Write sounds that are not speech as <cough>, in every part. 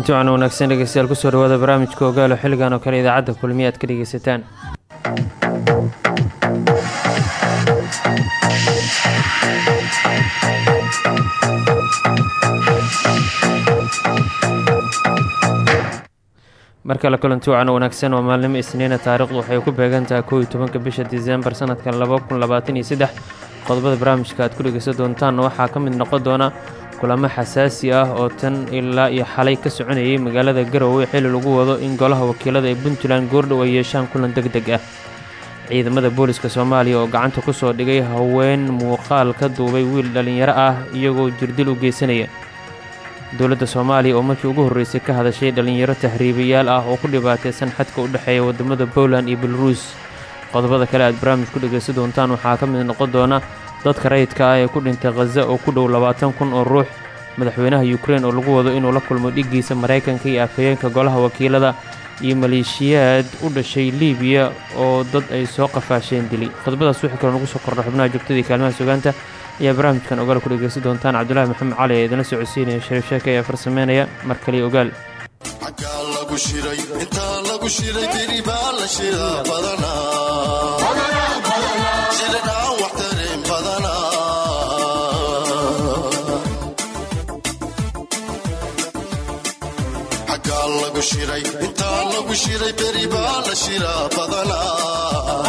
kulanti wacan wanaagsan dhegeystayaal ku soo dhawaada barnaamijka ogaalo xilligan oo kale idaacadda kulmiya aad ka dhegeysataan. Mar kale kulanti wacan wanaagsan waa maalnimo isniina taariikhdu waxay ku beegan tahay kow iyo tobanka bisha diseembar sanadka laba kun labaatan iyo saddex. Qodobada barnaamijka aad ku dhegeysan doontaan waxaa ka mid noqon doona kulamo xasaasi ah oo tan ilaa iyo xalay ka soconayay magaalada garowe xilli lagu wado in golaha wakiilada ee puntland goordhow ay yeeshaan kulan deg deg ah. Ciidamada booliska soomaaliya oo gacanta ku soo dhigay haween muuqaal ka duubay wiil dhallinyaro ah iyagoo jirdil u geysanaya. Dowladda soomaaliya oo markii ugu horreysay ka hadashay dhallinyaro tahriibayaal ah oo ku dhibaataysan xadka u dhexeeya waddamada poland iyo belarus. Qodobada kale aad barnaamij ku dhegaysan doontaan waxaa ka mid noqon doona dadka rayidka ah ee ku dhintay khaza oo ku dhow labaatan kun oo ruux madaxweynaha yukrain oo lagu wado inuu la kulmo dhiggiisa maraykanka iyo afhayeenka golaha wakiilada iyo maleeshiyaad u dhashay liibiya oo dad ay soo qafaasheen dili. Qodobadaas wixii kaloo nagu soo kordha xubnaha joogtadii kaalmaha sugaanta ayaa barnaamijkan ogaal ku dhegaysan doontaan. Cabdulaahi maxamed cali ee idinla socodsiinaya shariif sheeke ayaa farsameynaya mar kaliya ogaal intaa lagu shiray beri baa la shiraa badanaa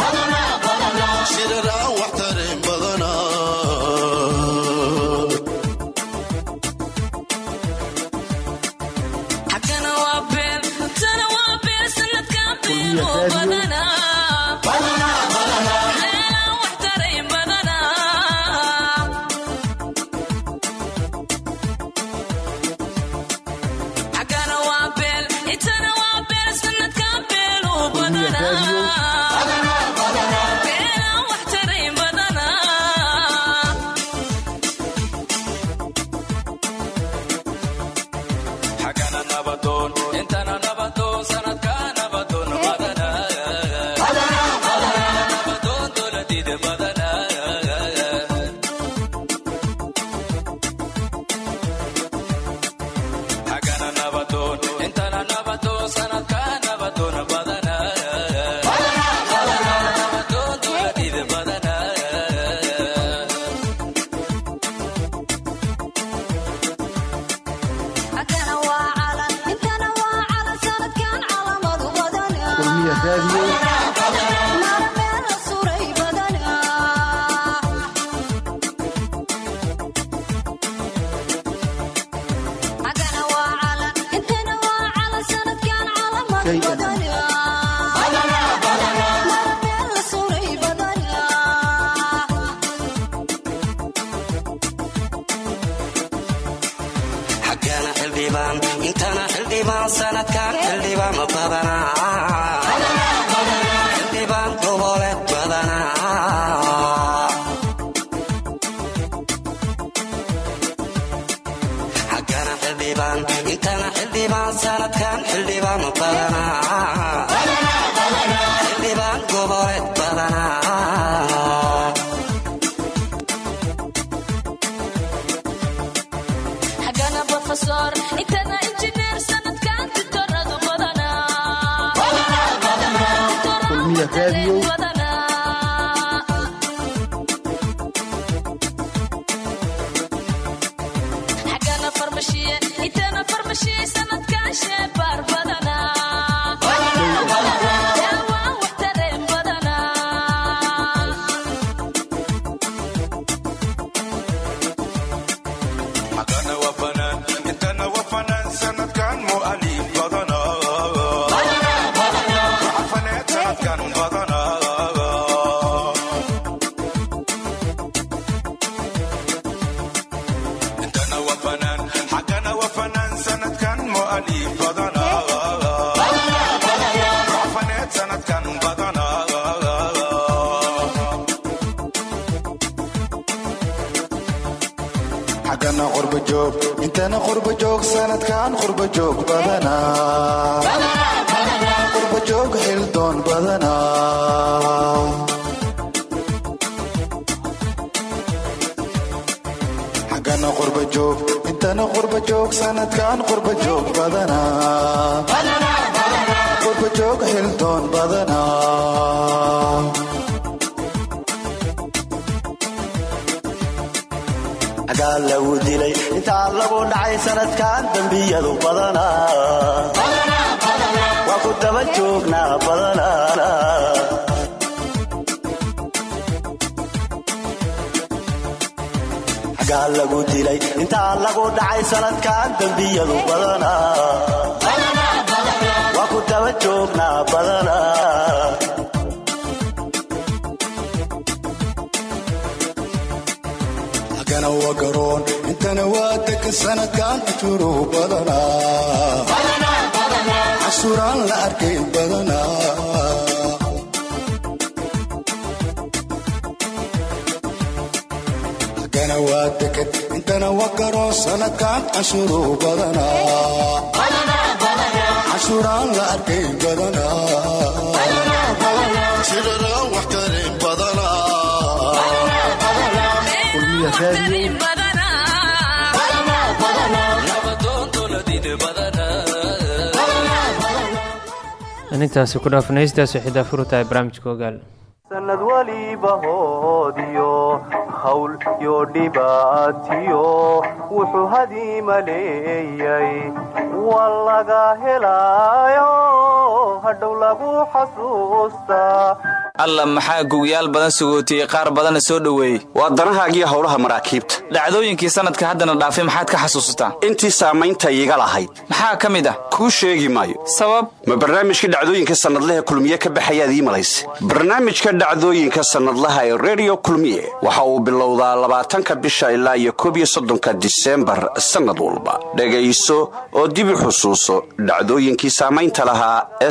intana agana waa degan intana waa garoon sanadkan cashuuruhu badanaa cashuuraan la arkay badanaa intaasi ku dhaafnaystaas waxay daafuru tahay barnaamijka ogaal. Sanad waliba hoodiyo hawl iyo dhibaatiyo wuxuu hadiima leeyay waa laga helaayo alla maxaa gugyaal badan sugootiyey qaar badanna soo dhoweeyey? Waa danahaagiyo howlaha maraakiibta. Dhacdooyinkii sanadka haddana dhaafay maxaad ka xasuusataa intii saamaynta iiga lahayd. Maxaa ka mid ah? Kuu sheegi maayo. Sabab? Ma barnaamijka dhacdooyinka sannadlaha kulmiye ka baxayaad ii malayse barnaamijka dhacdooyinka sannadlaha ee redio kulmiye waxa uu bilowdaa labaatanka bisha ilaa iyo koob iyo soddonka disembar sannad walba. Dhegayso oo dibi xusuuso dhacdooyinkii saamaynta lahaa ee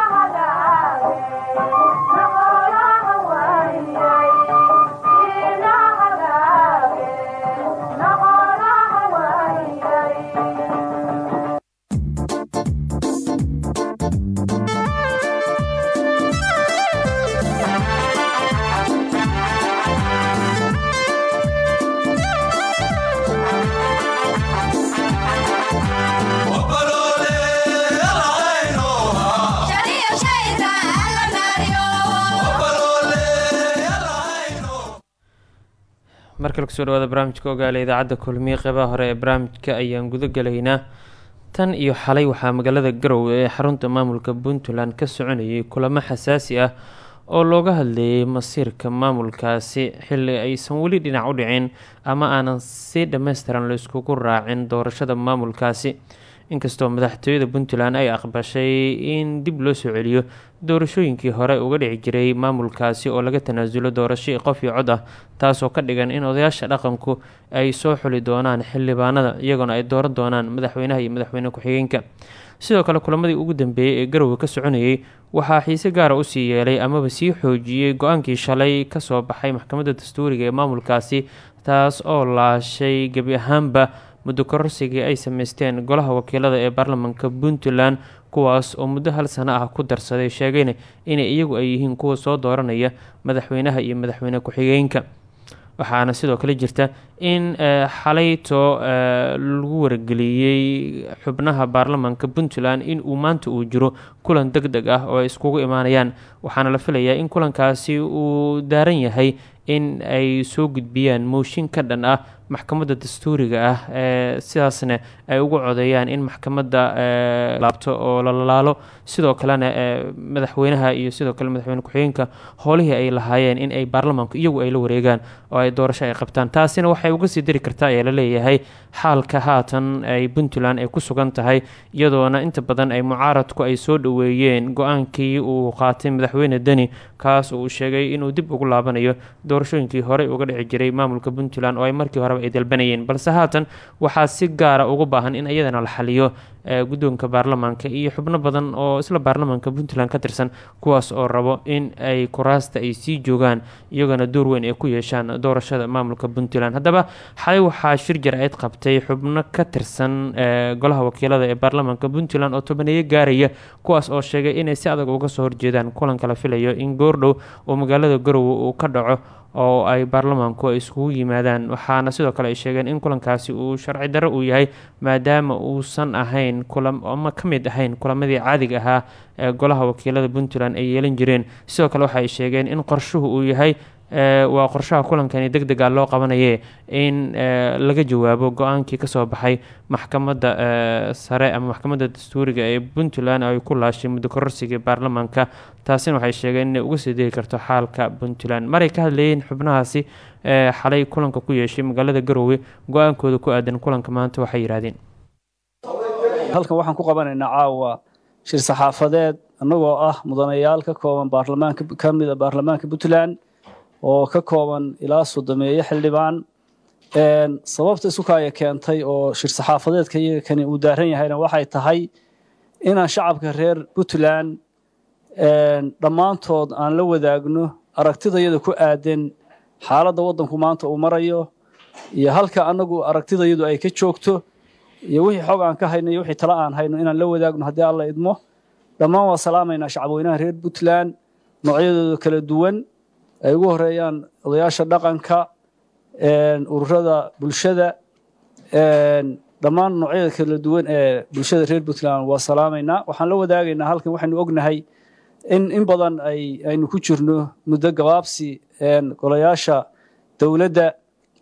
wayay markale ku soo dhawaada barnaamijka ogaale idaacadda kulmiye qeybaha hore ee barnaamijka ayaan guda gelaynaa tan iyo xalay waxaa magaalada garowe ee xarunta maamulka puntland ka soconayay kulamo xasaasi ah oo looga hadleeyay masiirka maamulkaasi xilli aysan weli dhinac u dhicin ama aanan si dhammaystiran la iskugu raacin doorashada maamulkaasi inkastoo madaxtooyada puntland ay aqbashay in dib loo soo celiyo doorashooyinkii hore uga dhici jiray maamulkaasi oo laga tanaasulo doorashii qof iyo cod ah taasoo ka dhigan in odayaasha dhaqanku ay soo xuli doonaan xildhibaanada iyagoona ay dooran doonaan madaxweynaha iyo madaxweyne ku-xigeenka. Sidoo kale kulamadii ugu dambeeyey ee garowe ka soconayay waxaa xiise gaara u sii yeelay amaba sii xoojiyey go'aankii shalay ka soo baxay maxkamadda dastuuriga ee maamulkaasi taas oo laashay gebi ahaanba muddo kororsigii ay sameysteen golaha wakiilada ee baarlamaanka puntland kuwaas oo muddo hal sano ah ku darsaday sheegayna inay iyagu ay yihiin kuwa soo dooranaya madaxweynaha iyo madaxweyne ku-xigeenka. Waxaana sidoo kale jirta in xalayto lagu wargeliyey xubnaha baarlamaanka puntland in uu maanta uu jiro kulan deg deg ah oo ay iskugu imaanayaan. Waxaana la filayaa in kulankaasi uu daaran yahay in ay soo gudbiyaan mooshin ka dhan ah maxkamadda dastuuriga ah ee sidaasna ay ugu codeeyaan in maxkamadda laabto oo la lalaalo sidoo kalena madaxweynaha iyo sidoo kale madaxweyne ku-xigeenka howlihii ay lahaayeen in ay baarlamaanku iyagu ay la wareegaan oo ay doorasho ay qabtaan. Taasina waxay uga sii dari kartaa ayaa la leeyahay xaalka haatan ay puntland ay ku sugan tahay iyadoona inta badan ay mucaaradku ay soo dhoweeyeen go'aankii uu qaatay madaxweyne deni kaas uu sheegay inuu dib ugu laabanayo doorashooyinkii horey uga dhici jiray maamulka puntland oo ay markii horeba ay dalbanayeen. Balse haatan waxaa si gaara ugu baahan in iyadana la xaliyo guddoonka baarlamaanka iyo xubno badan oo isla baarlamaanka puntland ka tirsan kuwaas oo rabo in ay kuraasta ay sii joogaan iyagana door weyn ay ku yeeshaan doorashada maamulka puntland. Haddaba xalay waxaa shir jaraa'id qabtay xubno ka tirsan golaha wakiilada ee baarlamaanka puntland oo tobaneeyo gaaraya kuwaas oo sheegay inay si adag uga soo horjeedaan kulanka la filayo in goordhow oo magaalada garowe uu ka dhaco oo ay baarlamaanku ay iskugu yimaadaan. Waxaana sidoo kale ay sheegeen in kulankaasi uu sharci darro uu yahay maadaama uusan ahayn ama ka mid ahayn kulamadii caadiga ahaa ee golaha wakiilada puntland ay yeelan jireen. Sidoo kale waxa ay sheegeen in qorshuhu uu yahay waa qorshaha kulankani deg dega loo qabanaye in laga jawaabo go'aankii ka soo baxay maxkamadda sare ama maxkamadda dastuuriga ee puntland ay ku laashay muddo kororsigii baarlamaanka. Taasina waxay sheegeen inay uga sii degi karto xaalka puntland. Maray ka hadlayeen xubnahaasi xalay kulanka ku yeeshay magaalada garowe go'aankooda ku aadan kulanka maanta waxay yidhaahdeen halkan waxaan ku qabanaynaa caawa shir saxaafadeed annagoo ah mudanayaal ka kooban baarlamaanka ka mida baarlamaanka puntland oo ka kooban ilaa soddomeeyo xildhibaan. Sababta isukaya keentay oo shir saxaafadeedka iyaga kani uu daaran yahayna waxay tahay inaan shacabka reer puntland dhammaantood aan la wadaagno aragtidayada ku aadan xaaladda waddanku maanta uu marayo iyo halka annagu aragtidayadu ay ka joogto iyo wixii xog aan ka hayno iyo wixii tala aan hayno inaan la wadaagno haddii alla idmo. Dhammaan waa salaamaynaa shacabweynaha reer puntland noocyadooda kala duwan ay ugu horeeyaan odayaasha dhaqanka ururada bulshada dhammaan noocyada kala duwan ee bulshada reer puntland waa salaamaynaa. Waxaan la wadaagaynaa halkan waxaynu ognahay in in badan ay aynu ku jirno muddo gabaabsi golayaasha dowladda.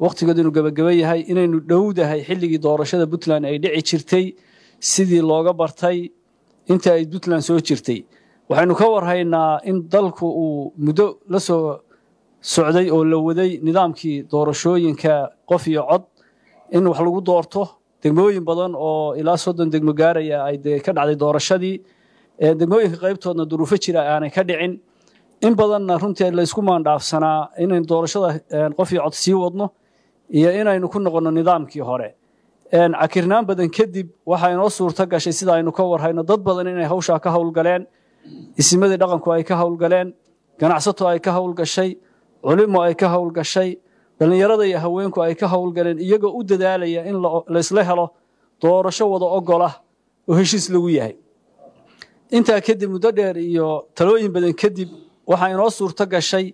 Wakhtigood inuu gebageba yahay inaynu dhowdahay xilligii doorashada puntland ay dhici jirtay sidii looga bartay inta ay puntland soo jirtay. Waxaynu ka warhaynaa in dalku uu muddo la soo socday oo la waday nidaamkii doorashooyinka qof iyo cod in wax lagu doorto degmooyin badan oo ilaa soddon degmo gaaraya ay ka dhacday doorashadii. Degmooyinka qaybtoodna duruufo jira aanay ka dhicin. In badanna runtii laysku maandhaafsanaa inaynu doorashada qof iyo cod sii wadno iyo inaynu ku noqonno nidaamkii hore. Cakirnaan badan kadib waxaa inoo suurto gashay sida aynu ka warhayno dad badan inay hawshaa ka howlgaleen isimadii dhaqanku ay ka howlgaleen ganacsato ay ka howlgashay culimo ay ka howlgashay dhallinyarada iyo haweenku ay ka howlgaleen iyagoo u dadaalaya in laysla helo doorasho wada ogolah oo heshiis lagu yahay. Intaa kadib muddo dheer iyo talooyin badan kadib waxaa inoo suurto gashay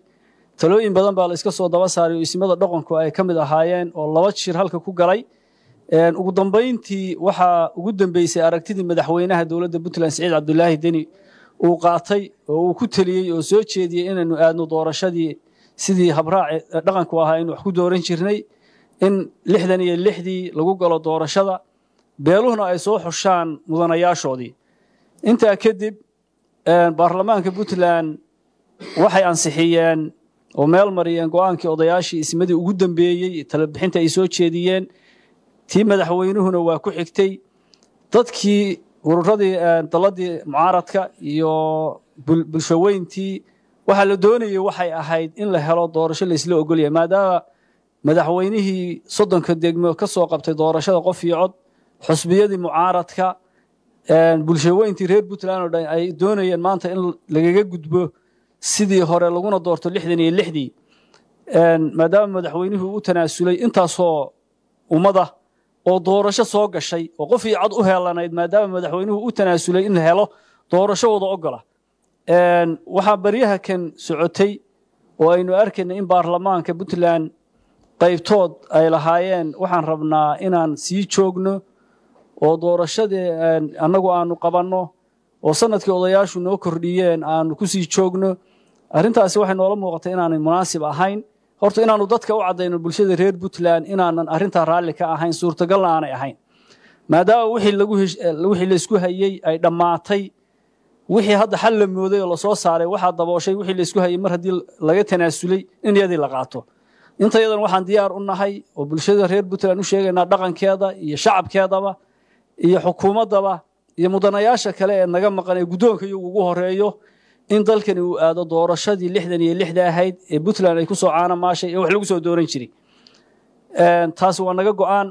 talooyin badan baa la iska soo daba saaray oo isimada dhaqanku ay ka mid ahaayeen oo laba jir halka ku galay. Ugu dambayntii waxaa ugu dambeysay aragtidii madaxweynaha dowladda puntland siciid cabdulaahi deni uu qaatay oo uu ku teliyey oo soo jeediyey inaynu aadno doorashadii sidii habraaci dhaqanku ahaa aynu wax ku dooran jirnay in lixdan iyo lixdii lagu galo doorashada beeluhuna ay soo xushaan mudanayaashoodii. Intaa kadib baarlamaanka puntland waxay ansixiyeen oo meel mariyeen go'aankii odayaashii ismadii ugu dambeeyey talabixinta ay soo jeediyeen. Tii madaxweynuhuna waa ku xigtay dadkii ururadii daladii mucaaradka iyo bulshoweyntii waxaa la doonayey waxay ahayd in la helo doorasho laysla ogolyahay maadaama madaxweynihii soddonka degmo ka soo qabtay doorashada qof iyo cod xusbiyadii mucaaradka bulshoweyntii reer puntland oo ay doonayeen maanta in lagaga gudbo sidii hore laguna doorto lixdan iyo lixdii. Maadaama madaxweynuhu u tanaasulay intaasoo ummada oo doorasho soo gashay oo qof iyo cod u heelanayd maadaama madaxweynuhu u tanaasulay in helo doorasho wada ogola waxaa baryaha kan socotay oo aynu arkayna in baarlamaanka puntland qaybtood ay lahaayeen. Waxaan rabnaa inaan sii joogno oo doorashadii annagu aanu qabanno oo sannadkii odayaashu noo kordhiyeen aanu ku sii joogno. Arrintaasi waxay noola muuqatay inaanay munaasib ahayn. Horta inaanu dadka u caddayno bulshada reer puntland inaanan arrintaa raalli ka ahayn suurtagalna aanay ahayn. Maadaama wixii laysku hayey ay dhammaatay wixii hadda xal la mooday oo la soo saaray waxaa dabooshay wixii laysku hayey mar haddii laga tanaasulay in iyadii la qaato. Inta yadan waxaan diyaar u nahay oo bulshada reer puntland u sheegaynaa dhaqankeeda iyo shacabkeedaba iyo xukuumaddaba iyo mudanayaasha kale ee naga maqan ee guddoonka iyagu ugu horeeyo in dalkani uu aado doorashadii lixdan iyo lixda ahayd ee puntland ay ku soo caana maashay ee wax lagu soo dooran jiray. Taasi waa naga go'aan.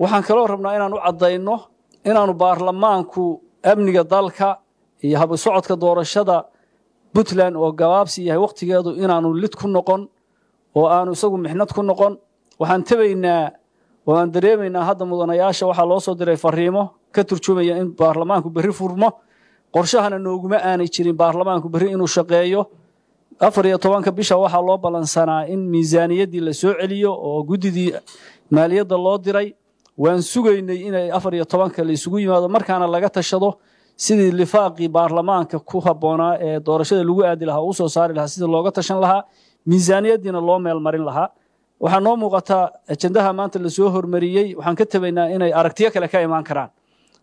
Waxaan kaloo rabnaa inaan u caddayno inaanu baarlamaanku amniga dalka iyo habu socodka doorashada puntland oo gabaabsi yahay wakhtigeedu inaanu lid ku noqon oo aanu isagu mixnad ku noqon. Waxaan tebaynaa oo aan dareemaynaa hadda mudanayaasha waxaa loo soo diray fariimo ka turjumaya in baarlamaanku berri furmo. Qorshahana nooguma aanay jirin baarlamaanku berri inuu shaqeeyo. Afar iyo bisha waxaa loo ballansanaa in miisaaniyaddii la soo celiyo oo guddidii maaliyadda loo diray. Waan sugaynay inay afar iyo la isugu yimaado markaana laga tashado sidii lifaaqii baarlamaanka ku habboonaa ee doorashada lagu aadi lahaa uu soo saari lahaa sidii looga tashan lahaa miisaaniyaddiina loo meel marin lahaa. Waxaa noo muuqataa ajendaha maanta la soo hormariyey. Waxaan ka tebaynaa inay aragtiyo kale ka imaan karaan.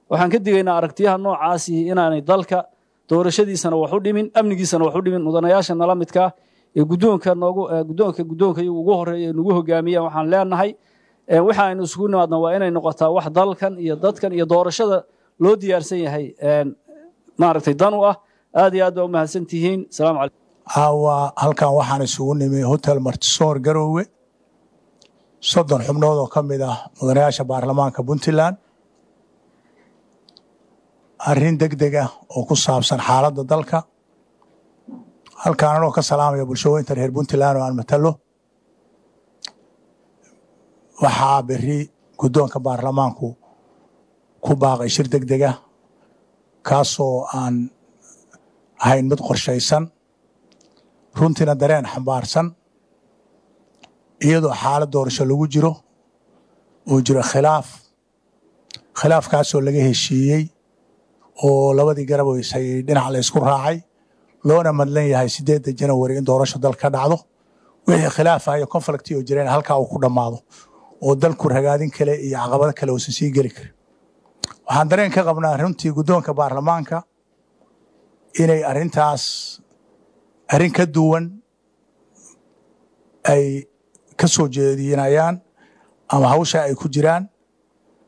Waxaan ka digaynaa aragtiyaha noocaasi inaanay dalka doorashadiisana wax u dhimin amnigiisana wax u dhimin mudanayaasha nala midkaa ee guddoonka noogu guddoonka guddoonka iyagu ugu horreeya ee nagu hogaamiyaan waxaan leenahay waxa aynu isugu nimaadna waa inay noqotaa wax dalkan iyo dadkan iyo doorashada loo diyaarsan yahay maaragtay dan u ah aad iyo aad baa u mahadsan tihiin. Asalaamu calaykum caawa halkan waxaan isugu nimi hotel martisoor garoowe soddon xubnood oo ka mid ah mudanayaasha baarlamaanka puntland. Arrin deg deg ah oo ku saabsan xaaladda dalka. Halkaan anoo ka salaamaya bulshooyinta reer puntland oo aan matalo waxaa beri guddoonka baarlamaanku ku baaqay shir deg deg ah kaasoo aan ahayn mid qorshaysan runtiina dareen xambaarsan iyadoo xaalad doorasho lagu jiro uu jiro khilaaf khilaafkaasoo laga heshiiyey oo labadii garab isayay dhinac la ysku raacay loona madlan yahay sideedda janawari in doorasho dal ka dhacdo wixii khilaafahayo conflicti oo jireen halkaa uu ku dhammaado oo dalku ragaadin kale iyo caqabado kale uusan sii geli karin waxaan dareen ka qabnaa runtii guddoonka baarlamaanka inay arrintaas arrin ka duwan ay ka soo jeedinayaan ama hawsha ay ku jiraan.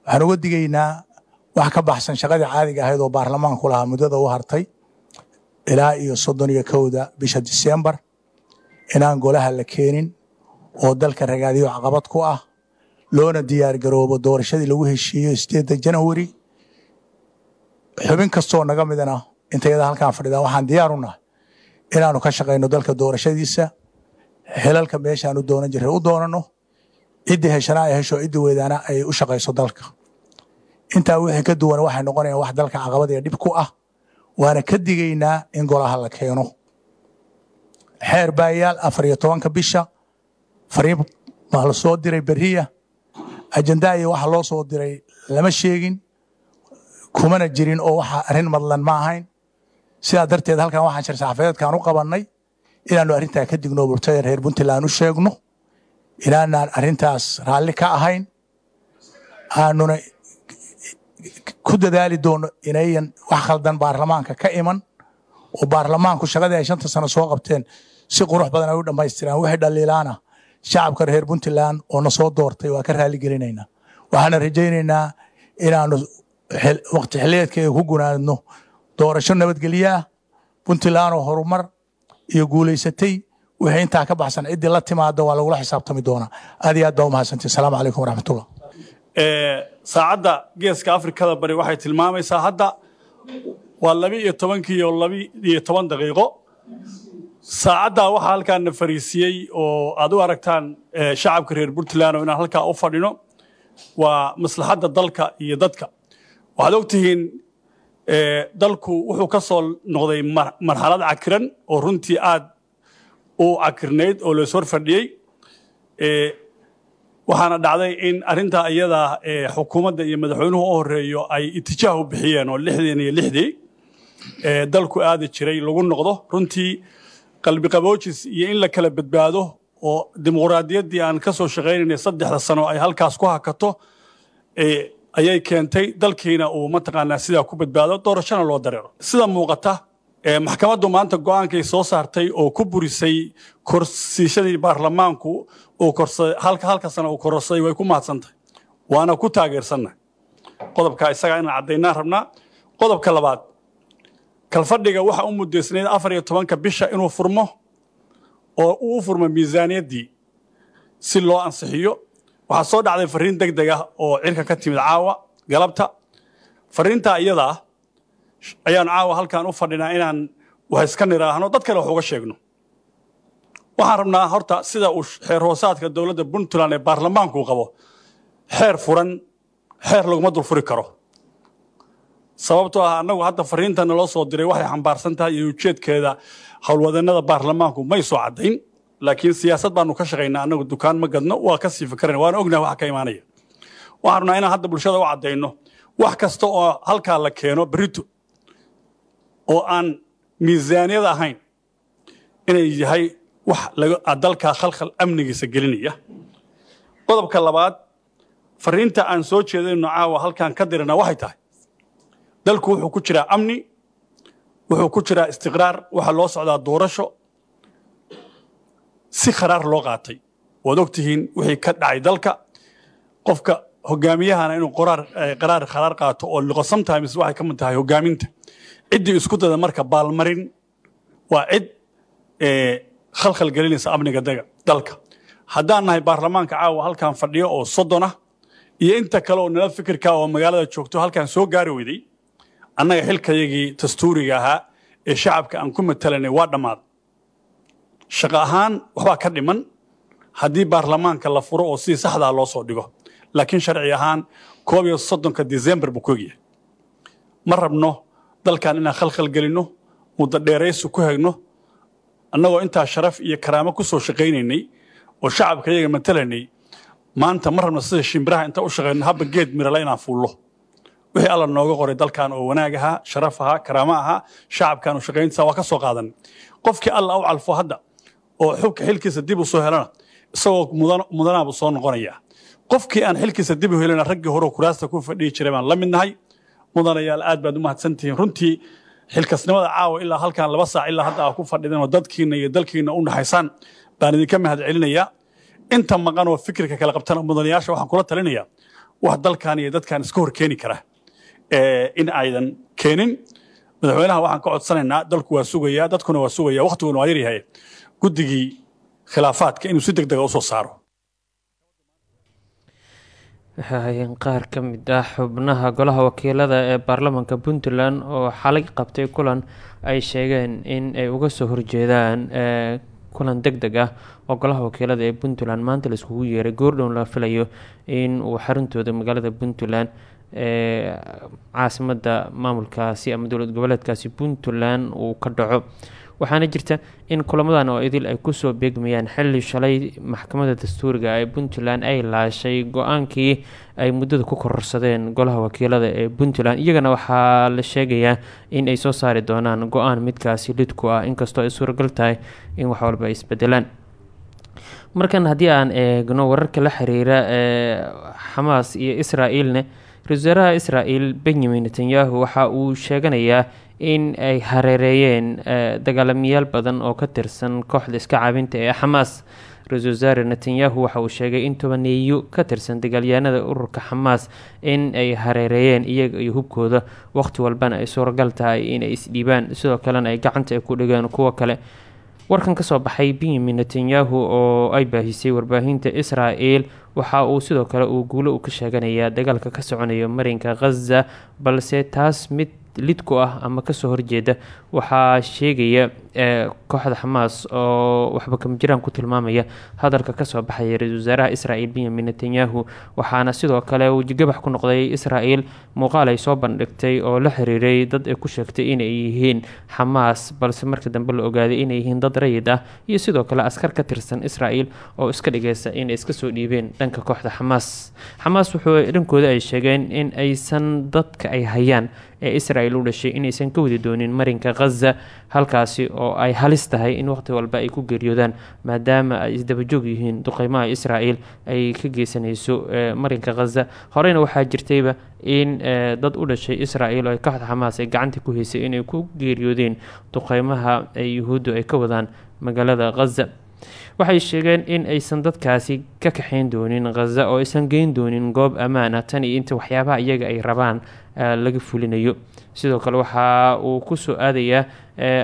Waxaan uga digaynaa wax ka baxsan shaqadii caadiga ahayd oo baarlamaanku lahaa muddada u hartay ilaa iyo soddon iyo kowda bisha disembar inaan golaha la keenin oo dalka ragaadiyo caqabad ku ah loona diyaar garoobo doorashadii lagu heshiiyo sideedda janawari xubin kastoo naga midana intayada halkaan fadhidaan waxaan diyaar u nahay inaanu ka shaqayno dalka doorashadiisa. Helalka meeshaanu doonan jiray u doonano ciddii heshana ay hesho ciddii weydaana ay u shaqayso dalka. Intaa wixii ka duwan waxay noqonayaan wax dalka caqabad ee dhib ku ah. Waana ka digaynaa in golaha la keeno. Xeer baayaal afar iyo tobanka bisha fariin baa la soo diray beriya ajendaa iyo waxa loo soo diray lama sheegin kumana jirin oo waxa arrin madlan ma ahayn. Sidaa darteed halkan waxaan shir saxafadeedkaan u qabannay inaannu arrintaa ka digno bulshada reer puntland u sheegno. Inaanaan arrintaas raalli ka ahayn aanuna ku dadaali doono inayan wax khaldan baarlamaanka ka iman. Oo baarlamaanku shaqadii ay shanta sano soo qabteen si qurux badan ay u dhammaystiraan wixii dhaliilaana shacabka reer puntland oo na soo doortay waa ka raali gelinaynaa. Waxaana rajaynaynaa inaanu waqti xiliyeedkeega ku gunaadno doorasho nabadgelyaah puntland oo horumar iyo guulaysatay wixii intaa ka baxsan ciddii la timaada waa lagula xisaabtami doonaa. Aad iyo aad baa u mahadsantay asalaamu calaykum waraxmatullah saacadda geeska afrikada bari waxay tilmaamaysaa hadda waa labi iyo tobankii iyo labi iyo toban daqiiqo. Saacaddaa waxaa halkaana fariisiyey oo aad u aragtaan shacabka reer puntland oo inaan halkaa u fadhino waa maslaxadda dalka iyo dadka waxaad ogtihiin dalku wuxuu ka soo noqday marxalad cakiran oo runtii aad u cakirnayd oo hor fadhiyey. Waxaana dhacday in arrintaa iyada xukuumadda iyo madaxweynuhu u horeeyo ay itijaah u bixiyeen oo lixdiin iyo lixdii. Dalku aadi jiray lagu noqdo. Runtii qalbi qaboojis iyo in la kala badbaado oo dimuqraadiyaddii aan ka soo shaqaynaynay saddexda sano ay halkaas ku hakato ayay keentay dalkiina uu mataqaanaa sidaa ku badbaado doorashona loo dareero. Sida muuqata maxkamaddu maanta go'aankay soo saartay oo ku burisay korsiishadii baarlamaanku uu korsaday halka halka sano uu kororsaday way ku mahadsantahay. Waana ku taageersannahay qodobka isagaa inaan caddaynaan rabnaa qodobka labaad kalfadhiga waxa u mudaysnayd afar iyo tobanka bisha inuu furmo oo uu furmo miisaaniyaddii si loo ansixiyo waxaa soo dhacday fariin deg deg ah oo cirka ka timid caawa galabta. Fariintaa iyadaa ayaan caawa halkaan u fadhinaa inaan wax iska niraahno dad kale wax uga sheegno. Waxaan rabnaa horta sida uu xeer hoosaadka dowladda puntland ee baarlamaanku qabo xeer furan xeer laguma dulfuri karo. Sababtoo ah annagu hadda fariinta naloo soo diray waxay xambaarsan tahay iyo ujeedkeeda howlwadeenada baarlamaanku may soo caddayn laakiin siyaasad baanu ka shaqaynaa annagu dukaan ma gadno waa ka sii fikrana waana ognahay waxa ka imaanaya. Waxaan rabnaa inaan hadda bulshada u caddayno wax kasta oo halkaa la keeno berito oo aan miisaaniyad ahayn inay yahay wax dalkaa khalkhal amnigiisa gelinaya. Qodobka labaad fariinta aan soo jeedayno caawa halkaan ka dirana waxay tahay. Dalku wuxuu ku jiraa amni wuxuu ku jiraa istiqraar waxaa loo socdaa doorasho si kharaar loo qaatay. Waad og tihiin wixii ka dhacay dalka. Qofka hogaamiyahana inuu qoraar qaraar kharaar qaato oo sometimes waxay ka mid tahay hogaaminta. Ciddii isku dada marka baalmarin waa cid khalkhal gelinaysa amniga dalka. Haddaan nahay baarlamaanka caawa halkaan fadhiyo oo soddon ah iyo inta kale oo nala fikirka oo magaalada joogto halkaan soo gaari weyday annaga xilkayagii dastuuriga ahaa ee shacabka aan ku matalanay waa dhammaaday shaqo ahaan waxbaa ka dhiman. Haddii baarlamaanka la furo oo sidii saxdaa loo soo dhigo laakiin sharci ahaan koob iyo soddonka disembar buu ku ma rabno dalkan inaan khalkhal gelinno muddo dheeraysi ku hegno annagoo intaa sharaf iyo karaamo ku soo shaqaynaynay oo shacabka iyaga matalanay maanta ma rabno sida shimbiraha inta u shaqayno habba geed mirala inaan fuullo wixii alla nooga qoray dalkan oo wanaag ahaa sharaf ahaa karaamo ahaa shacabkan u shaqayntiisa waa ka soo qaadan. Qofkii alla u calfo hadda oo xubka xilkiisa dib u soo helana isagoo mudanaabuu soo noqonayaa qofkii aan xilkiisa dib u helina raggii hore kuraasta ku fadhihi jiray baan la mid mudanayaal aad baad u mahadsantihiin. Runtii xilkasnimada caawa ilaa halkaan laba saac ilaa hadda aa ku fadhideen oo dadkiina iyo dalkiina u naxaysaan baan idinka mahad celinayaa inta maqan oo fikirka kala qabtana mudanayaasha waxaan kula talinayaa wax dalkan iyo dadkan iska hor keeni kara in aydan keenin. Madaxweynaha waxaan ka codsanaynaa dalku waa sugayaa dadkuna waa sugaya waktiguna waa yaryahay guddigii khilaafaadka inuu si deg dega u soo saaro. Waxaahayeen qaar ka mid ah xubnaha golaha wakiilada ee baarlamaanka puntland oo xalay qabtay kulan ay sheegeen in ay uga soo horjeedaan kulan deg deg ah oo golaha wakiilada ee puntland maanta laiskugu yeeray. Goordhown la filayo in uu xaruntooda magaalada puntland ee caasimada maamulkaasi ama dowlad goboleedkaasi puntland uu ka dhaco waxaana jirta in kulamadan oo idil ay ku soo beegmayaan xili shalay maxkamadda dastuuriga ee puntland ay laashay go'aankii ay muddada ku kororsadeen golaha wakiilada ee puntland. Iyagana waxaa la sheegayaa in ay soo saari doonaan go'aan midkaasi lidku ah inkastoo ay suuragal tahay in wax walba isbedelaan markan haddii aan eegno wararka la xiriira ee xamaas iyo israa'iilne ra'isul wasaaraha israa'el benyamin netanyahu waxa uu sheeganayaa in ay hareereeyeen dagaalamayaal badan oo ka tirsan kooxda iska caabinta ee xamaas ra'isul wasaare netanyahu waxa uu sheegay in tobaneeyo ka tirsan dagaalyahanada ururka xamaas in ay hareereeyeen iyaga iyo hubkooda. Waqhti walbana ay suuragal tahay inay isdhiibaan sidoo kalena ay gacanta ku dhigeen kuwo kale. Warkan ka soo baxay benyamin netanyahu oo ay baahisay warbaahinta israa'el waxa uu sidoo kale uu guulo ka sheeganayaa dagaalka ka soconayo marinka khaza balse taas mid lid ku ah ama ka soo horjeeda waxaa sheegaya kooxda xamaas oo waxba kama jiraan ku tilmaamaya hadalka ka soo baxaya ra'isul wasaaraha israel benyamin netanyahu. Waxaana sidoo kale uu jigabax ku noqday israel muuqaal ay soo bandhigtay oo la xiriiray dad ay ku sheegtay inay yihiin xamaas balse marka dambe la ogaaday inay yihiin dad rayid ah iyo sidoo kale askar ka tirsan israel oo iska dhigaysa inay iska soo dhiibeen dhanka kooxda xamaas. Xamaas wuxuu dhankooda ay sheegeen in aysan dadka ay hayaan ee israel u dhashay inaysan ka wadi doonin marinka khaza halkaasi oo ay halis tahay in waqti walba ay ku geeriyoodaan maadaama ay isdabajoog yihiin duqeymaha israel ay ka geysanayso marinka khaza horeyna waxaa jirtayba in dad u dhashay israel oo kooxda xamaas ay gacanta ku haysay inay ku geeriyoodeen duqeymaha yuhuuddu ay ka wadaan magaalada khaza waxay sheegeen in aysan dadkaasi ka kaxayn doonin khaza oo aysan geyn doonin goob ammaan ah tan iyo inta waxyaabaha iyaga ay rabaan laga fulinayo. Sidoo kale waxa uu ku soo aadayaa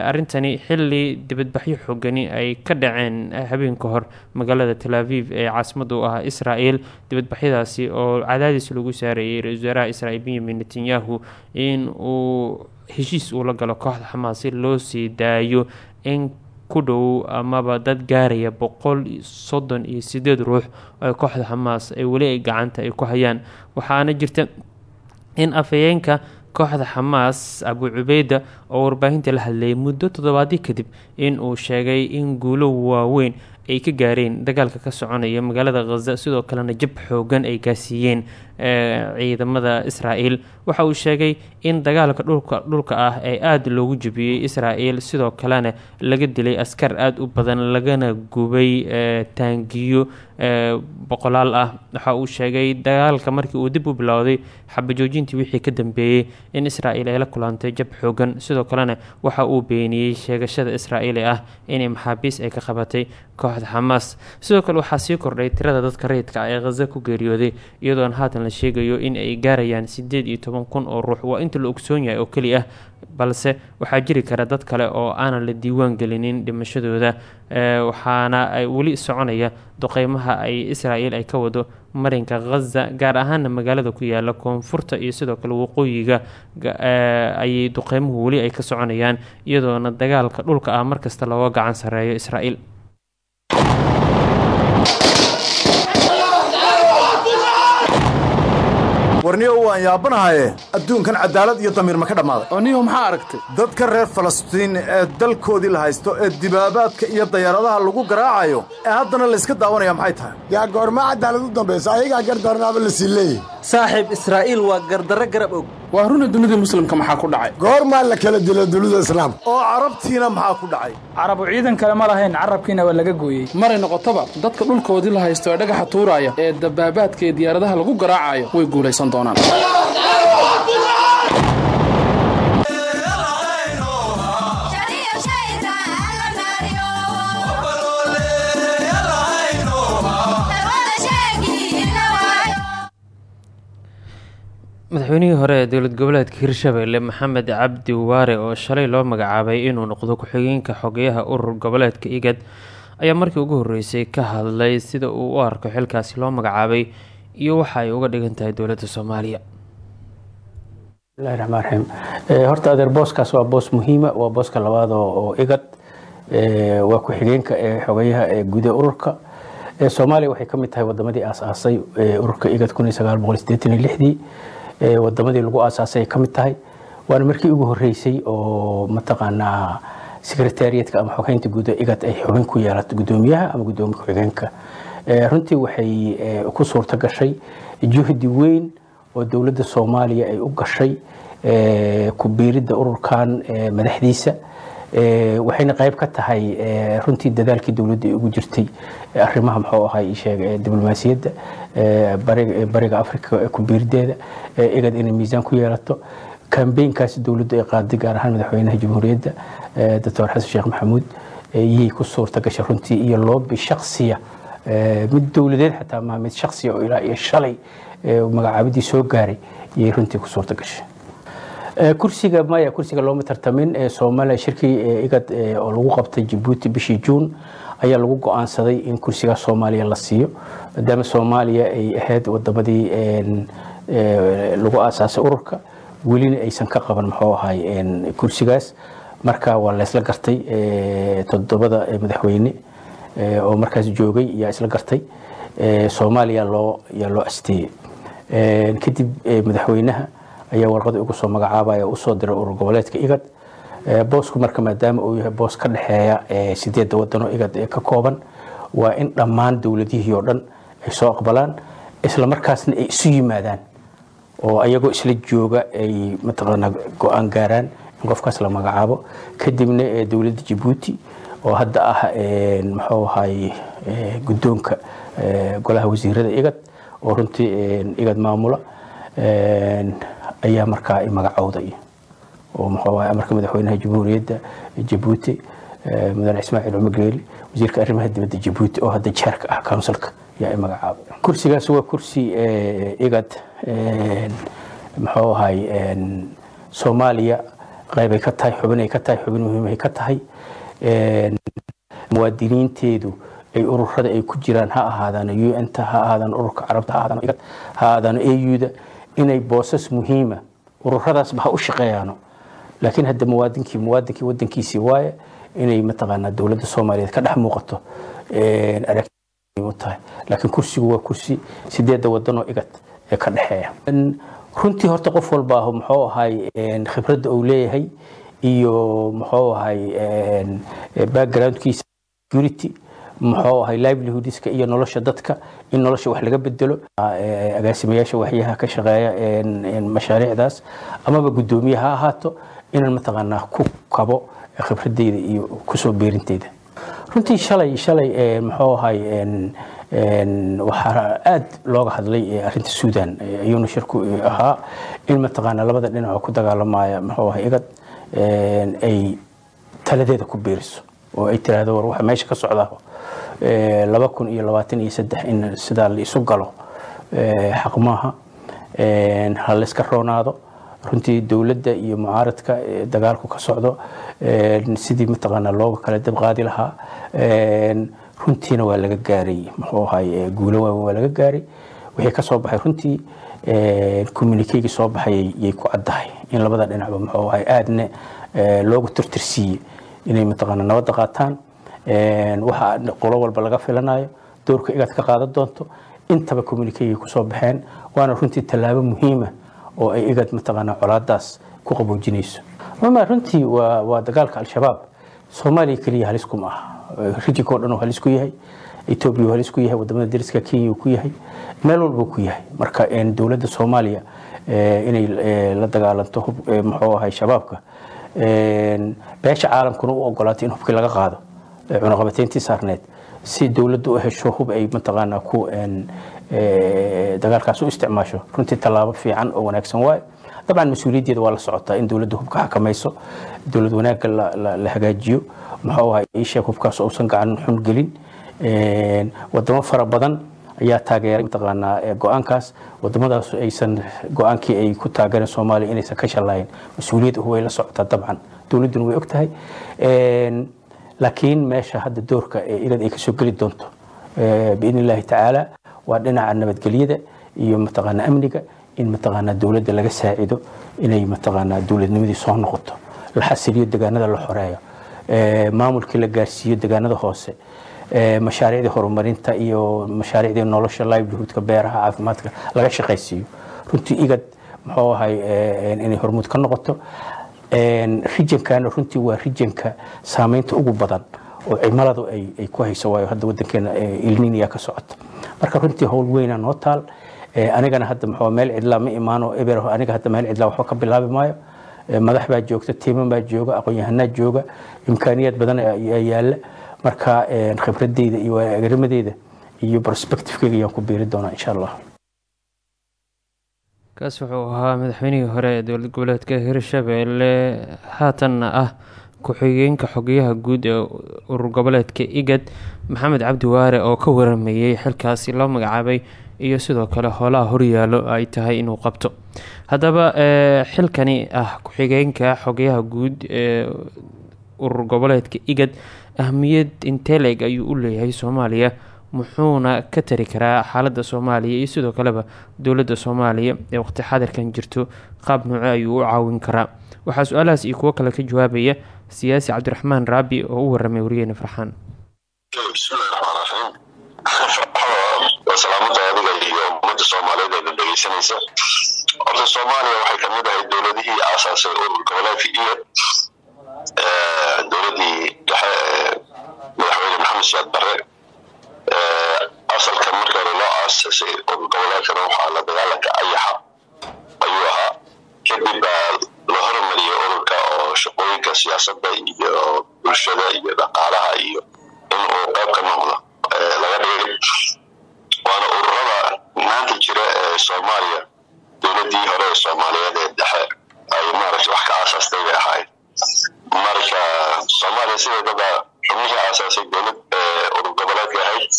arrintani xili dibadbaxyo xoogani ay ka dhaceen habeen ka hor magaalada tel aviv ee caasimada u ah israel dibadbaxyadaasi oo cadaadis lagu saareeyay ra'isul wasaaraha benyamin netanyahu in uu heshiis uu la galo kooxda xamaas si loo sii daayo in ku dhow amaba dad gaaraya boqol soddon iyo sideed ruux oo kooxda xamaas ay weli ay gacanta ay ku hayaan. Waxaana jirta in afhayeenka kooxda xamaas abu cubeyda oo warbaahinta la hadlayay muddo toddobaadii kadib in uu sheegay in guulo waaweyn ay ka gaareen dagaalka ka soconaya magaalada khaza sidoo kalena jab xoogan ay gaasiiyeen ciidamada israel waxa uu sheegay in dagaalka dhulka dhulka ah ee aada loogu jebiyey israel sidoo kalena laga dilay askar aada u badan lagana gubay taangiyo boqolaal ah. Waxa uu sheegay dagaalka markii uu dib u bilowday xabajoojintii wixii ka dambeeyey in israel ay la kulantay jab xoogan sidoo kalena waxa uu beeniyey sheegashada ee ah inay maxaabiis ay ka qabatay kooxda xamaas sidoo kale waxaa sii kordhay tirada dadka rayidka ah ee khaza ku geeriyooday iyadoona haatan la sheegayo in ay gaarayaan sideed iyo toban kun oo ruux. Waa inta la ogsoon yahay oo keli ah balse waxaa jiri kara dad kale oo aanan la diiwaan gelinin dhimashadooda. Waxaana ay weli soconaya duqeymaha ay israel ay ka wado marinka khaza gaar ahaana magaalada ku yaalla koonfurta iyo sidoo kale waqooyiga ayay duqeymuhu weli ay ka soconayaan iyadoona dagaalka dhulka ah markasta looga gacan sareeyo israel warniyo waan yaabanahaye adduunkan cadaalad iyo damiir ma ka dhammaaday. Oo niyo maxaa aragtay dadka reer falastiin ee dalkoodii la haysto ee dibaabaadka iyo dayaaradaha lagu garaacayo ee haddana layska daawanaya maxay tahay? Yaa goorma cadaalad u dambaysa? Ayagaa gardarnaaba la sii leeyahy saaxiib israa'iil waa gardarro garab og. Waa runa dunida muslimka maxaa ku dhacay? Goormaa la kala dilo dunida islaamka oo carabtiina maxaa ku dhacay? Carabu ciidan kale ma lahayn carabkiina waa laga gooyey. Maray noqotaba dadka dhulkoodii la haysto ee dhagaxa tuuraya ee dabaabaadka ee diyaaradaha lagu garaacayo way guulaysan doonaan madaxweynihii hore ee dowlad goboleedka hirshabelle maxamed cabdi waare oo shalay loo magacaabay inuu noqdo ku-xigeenka xogeyaha urur goboleedka igad ayaa markii ugu horeysay ka hadlay sida uu u arko xilkaasi loo magacaabay iyo waxa ay uga dhigan tahay dowladda soomaaliya. Bismillahi raxmaan raxiim horta adeer booskaas waa boos muhiima waa booska labaad oo igad waa ku-xigeenka ee ee guud ee ururka. Soomaaliya waxay ka mid tahay wadamadii aas-aasay ururka igad lixdii. Wadamadii lagu aasaasay ay ka mid tahay. Waana markii ugu horeysay oo mataqaanaa secretariatka ama xogeynta guud igad ay xubin ku yeelato gudoomiyaha ama gudoomiye ku-xigeenka runtii waxay ku suurto gashay juhdi weyn oo dowladda soomaaliya ay u gashay ku biiridda ururkan madaxdiisa waxayna qayb ka tahay runtii dadaalkii dowladda ay ugu jirtay. Arrimaha muxuu ahay sheeg diblomaasiyadda bariga afrika ku biirideeda igad inay miisaan ku yeelato. Kambeynkaasi dowladdu ay qaaday gaar ahaan madaxweynaha jamhuuriyadda doctor xasan sheekh maxamuud yay ku suurta gashay runtii iyo loobi shaksiya mid dowladeed xataa maa mid shaksiya oo ilaa iyo shalay magacaabadii soo gaaray yay runtii ku suurta gashay. Kursiga maya kursiga looma tartamin soomaaliya shirkii igad oo lagu qabtay jabuuti bishii juun ayaa lagu go'aansaday in kursigaa soomaaliya la siiyo. Maadaama soomaaliya ay ahayd wadamadii lagu aasaasay ururka welina aysan ka qaban muxuu ahay kursigaas. Marka waa laysla gartay todobada madaxweyne oo markaas joogay yaa isla gartay. Soomaaliya loo yaa loo asteeyey kadib madaxweynaha ayaa warqada ugu soo magacaabaya u soo diray urur goboleedka igad. Boosku marka maadaama uu yahay boos ka dhexeeya sideedda wadano igad ee ka kooban waa in dhammaan dowladihii oo dhan ay soo aqbalaan isla markaasna ay isu yimaadaan oo ayagoo isla jooga ay mataqaanaa go'aan gaaraan in qofkaas la magacaabo. Kadibna dowladda jabuuti oo hadda ah muxuu ahay guddoonka golaha wasiirada igad oo runtii igad maamula ayaa markaa magacowday. Oo muxuu amarka madaxweynaha jamhuuriyadda jabuuti mudane ismaaciil cumar geeli wasiirka arrimaha dibadda jabuuti oo hadda jeerka ah counsilka yaa i kursigaas waa kursi igad muxuu soomaaliya qaybay ka tahay xubinay ka tahay xubin muhiimay ka tahay muwaadiniinteedu ay ururada ay ku jiraan ha ahaadaan un-ta ha ahaadaan ururka carabta ha ahaadaan au-da inay boosas muhiima ururadaasba ha u shaqeeyaano. Laakiin hadda muwaadinkii muwaadinkii wadankiisii waaye inay mataqaanaa dowladda soomaaliyeed ka dhex muuqato tahay. Laakiin kursigu waa kursi sideedda wadan oo igad ee ka dhexeeya. Runtii horta qof walba ah muxuu ahay khibradda uu leeyahay iyo muxuu ahay backgroundkiisa security muxuu ahay livelihoodska iyo nolosha dadka in nolosha wax laga bedelo agaasimayaasha waxyaha ka shaqeeya mashaariicdaas amaba guddoomiye ha ahaato inaan mataqaanaa ku kabo khibradeyda iyo ku soo beerinteyda runtii shalay shalay muxuu ahay waxaa aad looga hadlay arinta suudan ayuuna shirku ahaa in mataqaanaa labada dhinac ku dagaalamaya muxuu ahay igad ay taladeeda ku beeriso oo ay tiraahdo war waxa meesha ka socda. Laba kun iyo labaatan iyo saddex in sidaa la isu galo xaq maaha ha layska roonaado runtii dowladda iyo mucaaradka dagaalku ka socdo sidii mataqaanaa looga kala dabqaadi lahaa runtiina waa laga gaaray muxuu ahay guulo waaweyn waa laga gaaray wixii ka soo baxay runtii communikeygii soo baxayay yay ku caddahay in labada dhinacba muxuu ahay aadna loogu tirtirsiiyey inay mataqaanaa nabadda qaataan waxa qolo walba laga filanayo doorka igaad ka qaadan doonto intaba communikeygii ku soo baxeen waana runtii tallaabo muhiima oo ay igad mataqaanaa colaadaas ku qaboojinayso. Mama runtii waa waa dagaalka al-shabaab soomaaliya keliya halis kuma aha. Rijinka o dhan uu halis yahay etoobiya halis ku yahay waddamada dariska kenya ku yahay meel walbuu ku yahay. Marka dowladda soomaaliya inay la dagaalanto hub muxuu ahay shabaabka. Beesha caalamkuna u ogolaatay in hubkii laga qaado cunaqabateyntii saarneed. Si dowladdu u hesho hub ay mataqaanaa ku dagaalkaas u isticmaasho runtii tallaabo fiican oo wanaagsan waaye dabcan mas'uuliyaddeeda waa la socotaa in dowladda hubka xakamayso dowlad wanaagga la hagaajiyo. Muxuu ahay isheeg hubkaas uusan gacan xun gelin. Wadamo fara badan ayaa taageeray mataqaanaa go'aankaas. Wadamadaas aysan go'aankii ay ku taageereen soomaaliya inaysan ka shallayn mas'uuliyad way la socotaa dabcan. Dowladduna way og tahay laakiin meesha hadda doorka ee ilad ay ka soo geli doonto biidn illaahi tacaala waa dhinaca nabadgelyada iyo mataqaanaa amniga in mataqaanaa dowladda laga saacido inay mataqaanaa dowladnimadii soo noqoto la xasiliyo degaanada la xoreeyo. Maamulkii la gaarsiiyo degaanada hoose mashaariicdii horumarinta iyo mashaariicdii nolosha livelihoodka beeraha caafimaadka laga shaqaysiiyo runtii igad muxuu ahay inay hormuud ka noqoto. Rijankana runtii waa rijanka saameynta ugu badan oo cimiladu ay ku hayso waayo hadda wadankeena ilniniya ka socota. Marka runtii howl weyna noo taal anigana hadda muxuu meel cidlaa ma imaano eber aniga hadda meel cidlaa waxba ka bilaabi maayo. Madax baa joogta tiiman baa jooga aqoon-yahanaa jooga imkaaniyaad badan ayaa yaalla marka khibradeyda iyo agrimadeyda iyo prospectivekeyga ayaan ku biiri doonaa insha allah. Kaas wuxuu ahaa madaxweynihii hore ee dowlad goboleedka hirshabeelle haatanna ah ku-xigeenka xogeyaha guud ee urur goboleedka igad maxamed cabdi waare oo ka waramayey xilkaasi loo magacaabay iyo sidoo kale howlaha horyaalo ay tahay inuu qabto. Haddaba xilkani ah ku-xigeenka xogeyaha guud ee urur goboleedka igad ahmiyad inteleg ayuu u leeyahay soomaaliya muxuuna ka tari karaa xaaladda soomaaliya iyo sidoo kaleba dowladda soomaaliya ee waqti xadirkan jirto. Qaab nooce ayuu u caawin karaa. Waxaa su'aalahaas iyo kuwo kale ka jawaabaya siyaasi cabdiraxmaan raabi oo u waramay wariyeyne farxaan. Horta soomaaliya waxay ka mid ahay dowladihii siyaad barre asalka markii hore loo aasasay goboleedkana waxaa la dagaalanka ayaxa ayuu ahaa kadib baa la hormariyay ururka oo shaqooyinka siyaasadda iyo bulshada iyo dhaqaalaha iyo in uu qayb ka noqdo laga dhigay. Waana ururada maanta jira ee soomaaliya dowladii hore ee soomaaliyeed ee dhexe ay maaragta wax ka aasaastay bay ahayd marka soomaaliya sideedaba xubnihii aasaasay dowlad ururgoboleedka ahayd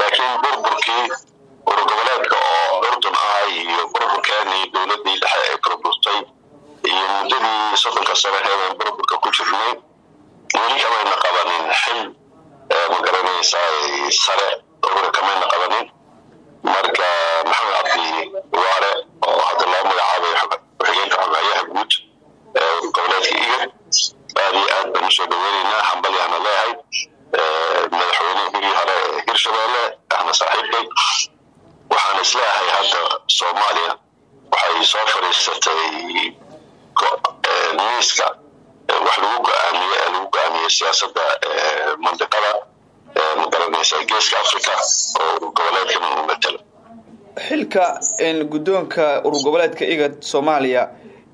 laakiin burburkii ururgoboleedka oo urdun ah iyo burburkeeni dowladii dhexe ay burburtay iyo muddadii soddonka sano heeban burburka ku jirnay weli kamayna qabanin xil magaranaysa sare urura kamayna qabanin marka maxamed cabdi waare oo hadda loo magacaabay ku-xigeenka xoghayaha guud ururgoboleedka iga aad iyo aad baan u soo dhaweynaynaa hambalyaana leehay madaxweyne hurihii hore ee hirshabeelle ahna saaxiibkay waxaan is leeyahay hadda soomaaliya. Waxay soo fadhiisatay miiska. Wax lagu go'aamiye ee lagu go'aamiye siyaasadda mandiqada magaranaysa geeska africa oo u matalo xilka guddoonka urur goboleedka igad soomaaliya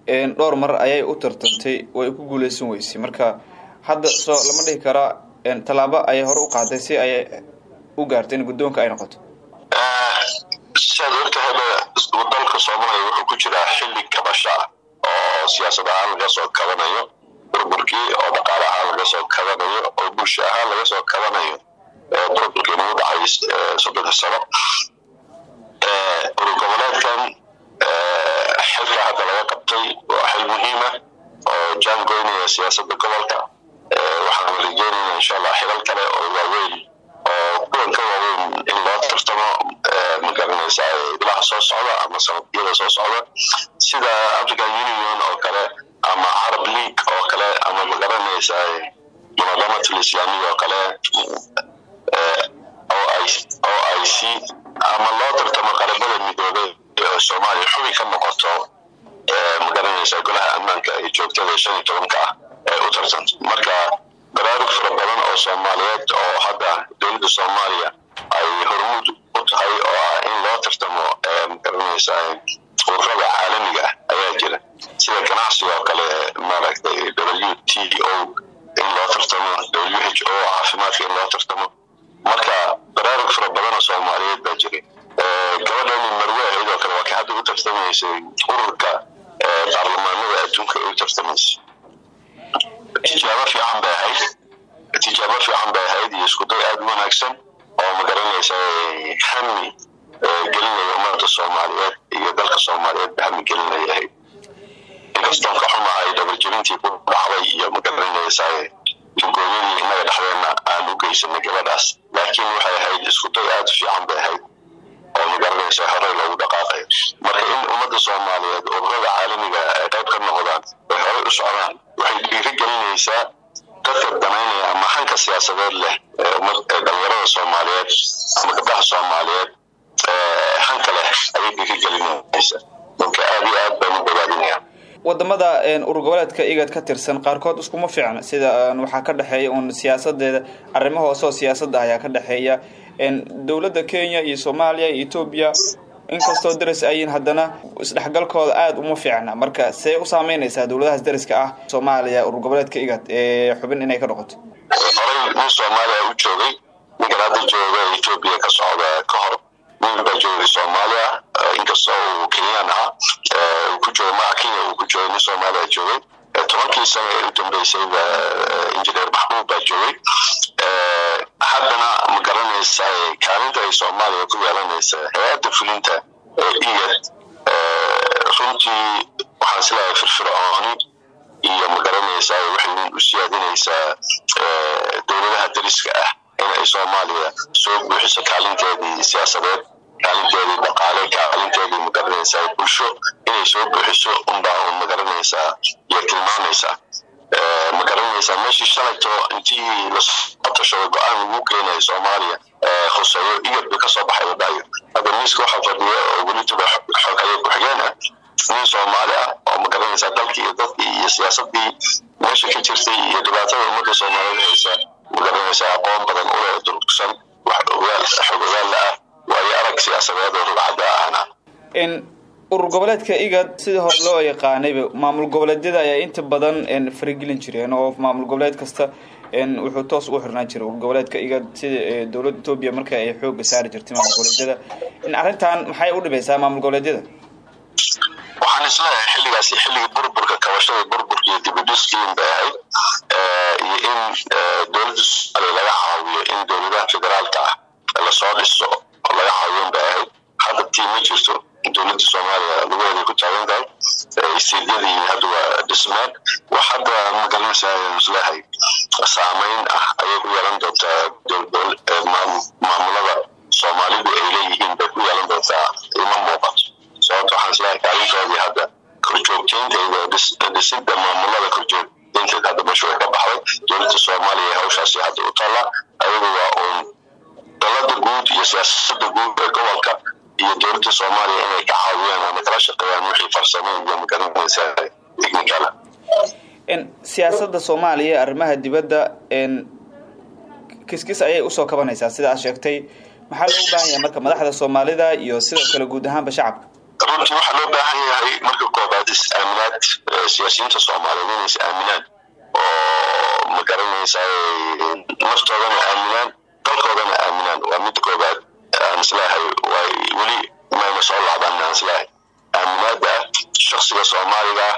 dhowr mar ayay u tartantay way ku guuleysan weysay. Marka hadda soo lama dhihi karaa tallaabo ayay hore u qaaday si ay u gaartay in guddoonka ay noqoto. Siaad ogtahayba dalka soomaaliya wuxuu ku jiraa xilli kabasho ah oo siyaasad ahaan laga soo kabanayo burburkii oo dhaqaale ahaan laga soo kabanayo oo bulsho ahaan laga soo kabanayo. Burburkii nagu dhacay soddonka sano urur goboleedkan xilka hadda laga qabtay waa xil muhiima oo jaan goynaya siyaasadda gobolka waxaan rajeynaynaa insha allah xilal kale oo waaweyn oo kuwan waaweyn in loo tartamo magaranaysa ilaha soo socda ama sanadyada soo socda. Sida african union oo kale ama carab league oo kale ama magaranaysa munadamatul islaamiya oo kale o i c ama loo tartamo qarabada midoobay oo soomaaliya. Xubi ka noqoto magaranaysa golaha ammaanka ee joogtada shan iyo tobanka ah ee u tartanto marka baraarug fara badan oo soomaaliyeed oo hadda dowladda soomaaliya ay hormuud u tahay oo ah in loo tartamo magaranaysa ururada caalamiga ah ayaa jira. Sida ganacsiga oo kale maaragtay w t o in loo tartamo w h o caafimaadka in loo tartamo. Marka baraarug fara badan oo soomaaliyeed baa jiray gabadhani marwe ahayd oo kale waa ka hadda u tartamaysay ururka baarlamaanada adduunka ay u tartamaysay tijaabo fiican bay ahayd tijaabo fiican bay ahayd iyo iskuday aada u wanaagsan oo magaranaysa hami gelinaya ummadda soomaaliyeed iyo dalka soomaaliyeed ba hami gelinaya ahayd inkastoon ka xumahay dhabarjebintii ku dhacday iyo magaranaysa lugooyadii innaga dhexdeena aan u geysanay gabadhaas laakiin waxay ahayd iskuday aada fiican bay ahayd oo magaranaysa horey loogu dhaqaaqayo marka in ummadda soomaaliyeed ururada caalamiga ay qayb ka noqdaan ay horey u socdaan waxay dhiiri gelinaysaa ama hanka siyaasadeed leh dhalinyarada soomaaliyeed ama gabdhaha soomaaliyeed leh ayay aad baan u bogaadinaya waddamada urur goboleedka igad ka tirsan qaarkood iskuma fiicna sida waxaa ka dhexeeya uun siyaasadeeda arrimo hoose oo siyaasadda ayaa ka dhexeeya dowladda kenya iyo soomaaliya iyo etoobiya inkastoo daris ayin haddana isdhexgalkooda aada uma fiicna. Marka see u saameynaysaa dowladahaas dariska ah soomaaliya urur goboleedka igad ee xubin inay ka noqoto. Horey nin soomaaliya u joogay. Ninkan hadda jooga etoobiya ka socda ka hor. Nin baa joogay soomaaliya inkastoo uu kenyaan ahaa uu ku joogay magaca kenya uu ku joogay nin soomaaliya joogay. Tobankii sano ee u dambeysay injineer maxmuud baa joogay haddana ma garanaysa kaalinta ay soomaaliya ku yeelanaysa hay'adda fulinta igad runtii waxaan is leeyahay firfircooni iyo ma garanaysa waxay u siyaadinaysaa dowladaha dariska ah in ay soomaaliya soo buuxiso kaalinteedii siyaasadeed kaalinteedii dhaqaale kaalinteedii ma garanaysaa bulsho inay soo buuxiso unbaa un ma garanaysaa iyo tilmaamaysaa ma garanaysaa meeshii shalayto intii la soo tashado go'aan lagu keenayo soomaaliya khuseeyo igad bay ka soo baxay wadaayo. Hadda miiska waxaa fadhiya oo welituba xoghaye ku-xigeen ah. Nin soomaali ah oo ma dalkii iyo dadkii iyo siyaasadii meesha ka jirtay iyo dhibaatada ummadda soomaaliyeed haysa ma aqoon badan ule durugsan wax xog ogaalla ah waayo arag siyaasadeed oo rugcadda ahna urur goboleedka igad sidii hore loo yaqaanayba maamul goboleedyada ayaa inta badan faragelin jireen oo maamul goboleed kasta wuxuu toos ugu xirnaan jiray urur goboleedka igad sida dowladda etoobiya marka ay xooga saari jirtay maamul goboleedyada. Arrintan maxay u dhibaysaa maamul goboleedyada? Waxaan is leeyahay xilligaasi xilligii burburka kabashada burburka iyo dibudhiskiin bay ahayd in dowladda soomaaliya laga caawiyo in dowladaha federaalka ah la soo dhiso laga caawiyon bay hadda tii ma jirto dowladda soomaaliya lugaheeda ku taagan tahay sidyadii hadda waa dhismaan wax hadda magalaysaa islahay saamayn ah ayay ku yeelan doontaa maamulada soomaalidu ay leeyihiin bay ah ku yeelan doontaa ima muuqato sababto waxaan islahay kaalintoodii hadda korjoogteynteeda dhisidda maamulada korjoogteynteeda hadda meesha way ka baxday dowladda soomaaliya hawshaasi hadda u taallaa ayagu waa uun dalada guud iyo siyaasada guud ee gobolka iyo dowladda soomaaliya inay ka caawiyaan ama kala shaqeeyaan wixii farsamo iyo magaranaysa technicala siyaasada soomaaliya ee arrimaha dibadda kiskis ayay u soo kabanaysaa sida aad sheegtay. Maxaa loogu baahan yahay marka madaxda soomaalida iyo sidoo kale guud ahaanba shacabka. Runtii waxaa loo baahan yahay marka koobaad is-aaminaad siyaasiyiinta soomaaliyeed inay is-aaminaan oo ma garanaysa naftoodana aaminaan dalkoodana aaminaan. Waa mid koobaad aan isleehay way weli mayna soo laabaan aan isleehay aaminaada ah soomaaliga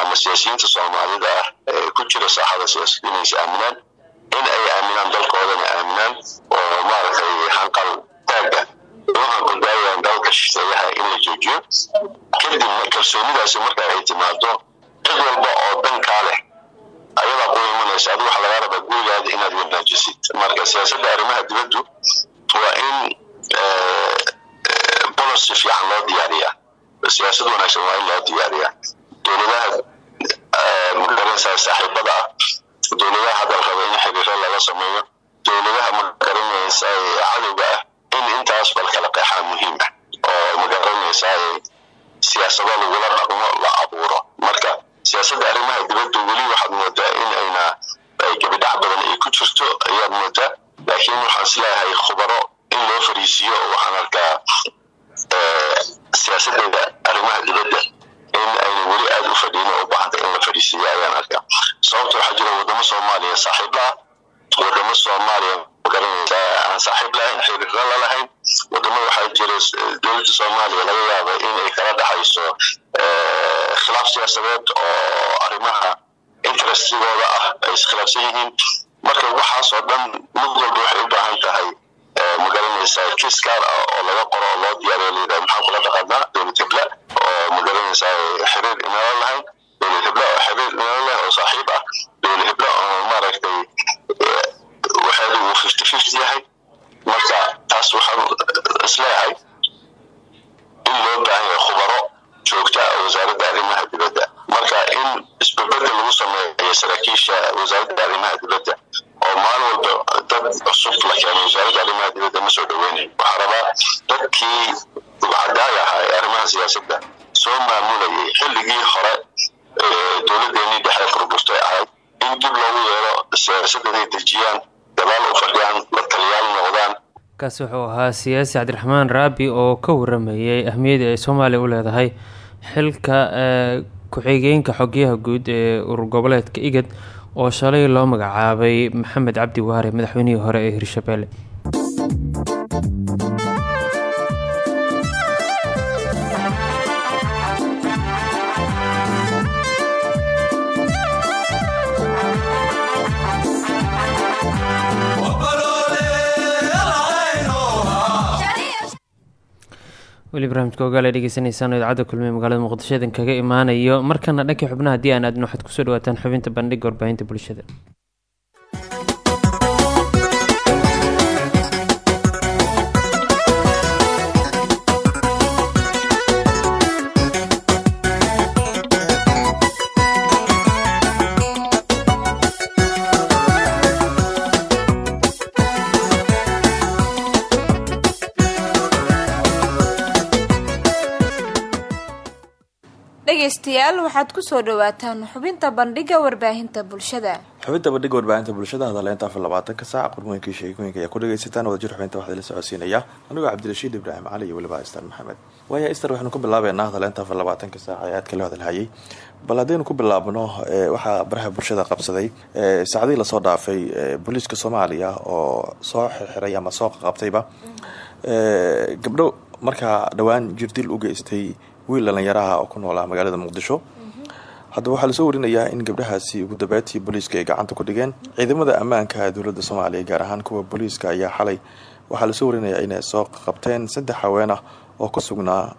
ama siyaasiyiinta soomaalida ah ee ku jira saaxada siyaasadda inay is aaminaan in ay aaminaan dalkoodana aaminaan oo maaragtay hanqal taaga. U hanqaldaayaan dalka shisheeyaha in joojiyo kadibna kalsoonidaasi marka ay timaado cid walba oo dankaa leh ayadaa ku imanaysa adigu waxa lagaa rabaa gurigaada inaad wanaajisid marka siyaasadda arrimaha dibaddu waa in policy fiican loo diyaariyaa. Siyaasad wanaagsan waa in loo diyaariyaa. Dowladaha ma garanaysaa saaxiibada ah. Dowladaha hadal raba in xiriiro laga sameeyo. Dowladaha magaranaysa cadowga ah in intaas bal kala qeexaa muhiim ah. Oo magaranaysa siyaasado lagula dhaqmo la abuuro. Marka siyaasadda arrimaha dibadda weli waxaad moodaa in ayna gabidhac badan ay ku jirto ayaad moodaa. Laakiin waxaan is leeyahay khubaro in loo fariisiiyo waxaan arkaa siyaasadeeda arrimaha dibadda in ayna weli aada u fadhiin oo u baahanta in la fadhiisiiyo ayaan arkaa. Sababta waxaa jira wadamo soomaaliya saaxiib la ah wadamo soomaaliya magaranaysa aan saaxiib lahayn xiriirro la lahayn. Wadamo waxaa jira dowladda soomaaliya laga yaaba in ay kala dhaxayso khilaaf siyaasadeed oo arrimaha interestigooda ah ay iskhilaafsan yihiin. Marka waxaasoo dhan mid walba waxay u baahan tahay ma garanaysaa kiis gaar ah oo laga qoro oo loo diyaariyo layidhaha maxaa kula dhaqanaa dowlad oo ma garanaysaa xiriir inala lahayn. Dowlad oo xiriir inala leh oo saaxiib ah dowlad hebla oo maaragtay waxeedu uu fifty fifty yahay marka taas waxaan is leeyahay in loo baahan yahay khubaro joogta ah wasaaradda arrimaha dibadda marka in isbabedel lagu sameeyo saraakiisha wasaaradda arrimaha dibadda oo maalin walba dad cusub la keeno wasaaradda arrimaha dibadda ma soo dhoweynayo waxaa rabaa dadkii dubcadaag ahaa ee arrimaha siyaasadda soo maamulayay xilligii hore dowladdeennii dhexe burburtay ahayd in dib loogu yeero siyaasadda inay dejiyaan gadaal u fadhiyaan la taliyaal noqdaan kaasi wuxuu ahaa siyaasi cabdiraxmaan raabi oo ka waramayay ahmiyadii ay soomaaliya u leedahay xilka ku-xigeenka xogyaha guud ee urur goboleedka igad oo shalay loo magacaabay maxamed cabdi waare madaxweynihii hore ee hirshabeelle weli barnaamijka ogaal ay dhegeysanaysaan idaacadda kulmiye magaalada muqdisho idin kaga imaanayo. Markana dhankii xubnaha haddii aan aadin waxaad ku soo dhawaataan xubinta bandhiga warbaahinta bulshada dhegaystayaal waxaad ku soo dhawaataan xubinta bandhiga warbaahinta bulshada. Xubinta bandhiga warbaahinta bulshada hadaleynta afar labaatanka saac qormooyinkii sheekooyinka ayaa ku dhagaysataan wadajir xubinta waxaa la socodsiinaya anigoo cabdirashiid ibraahim cali iyo weliba istar maxamed. Waaya istar waxaynu ku bilaabeynaa hadaleynta afar labaatanka saac ee kala hadalhayay. Bal haddaynu ku bilaabno waxaa baraha bulshada qabsaday saacadihii la soo dhaafay booliiska soomaaliya oo soo xirxiray ama soo qabtayba gabdho markaa dhowaan jirdil u geystay wiil dhalinyaraha oo ku noolaa magaalada muqdisho. Haddaba waxaa la soo warinayaa in gabdhahaasi ugu dambeetii booliiska ay gacanta ku dhigeen. Ciidamada ammaanka dowladda soomaaliya gaar ahaan kuwa booliiska ayaa xalay. Waxaa la soo warinayaa inay soo qabteen saddex haween ah oo ku sugnaa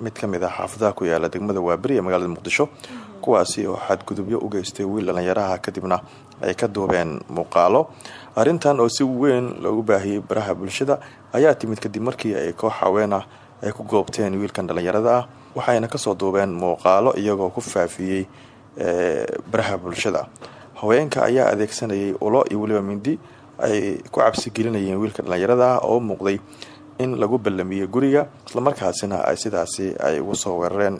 mid ka mid ah xaafadaha ku yaalla degmada waaberi ee magaalada muqdisho. Kuwaasi oo xadgudubyo u geystay wiil dhalinyaraha kadibna ay ka duubeen muuqaalo. Arrintan oo si weyn loogu baahiyey baraha bulshada ayaa timid kadib markii ay koox haween ah ay ku goobteen wiilkan dhalinyarada ah waxayna ka soo duubeen muuqaalo iyagoo ku faafiyey baraha bulshada. Haweenka ayaa adeegsanayay ulo iyo weliba mindi ay ku cabsi gelinayeen wiilka dhallinyarada ah oo muuqday in lagu ballamiyey guriga islamarkaasina ay sidaasi ay ugu soo weerareen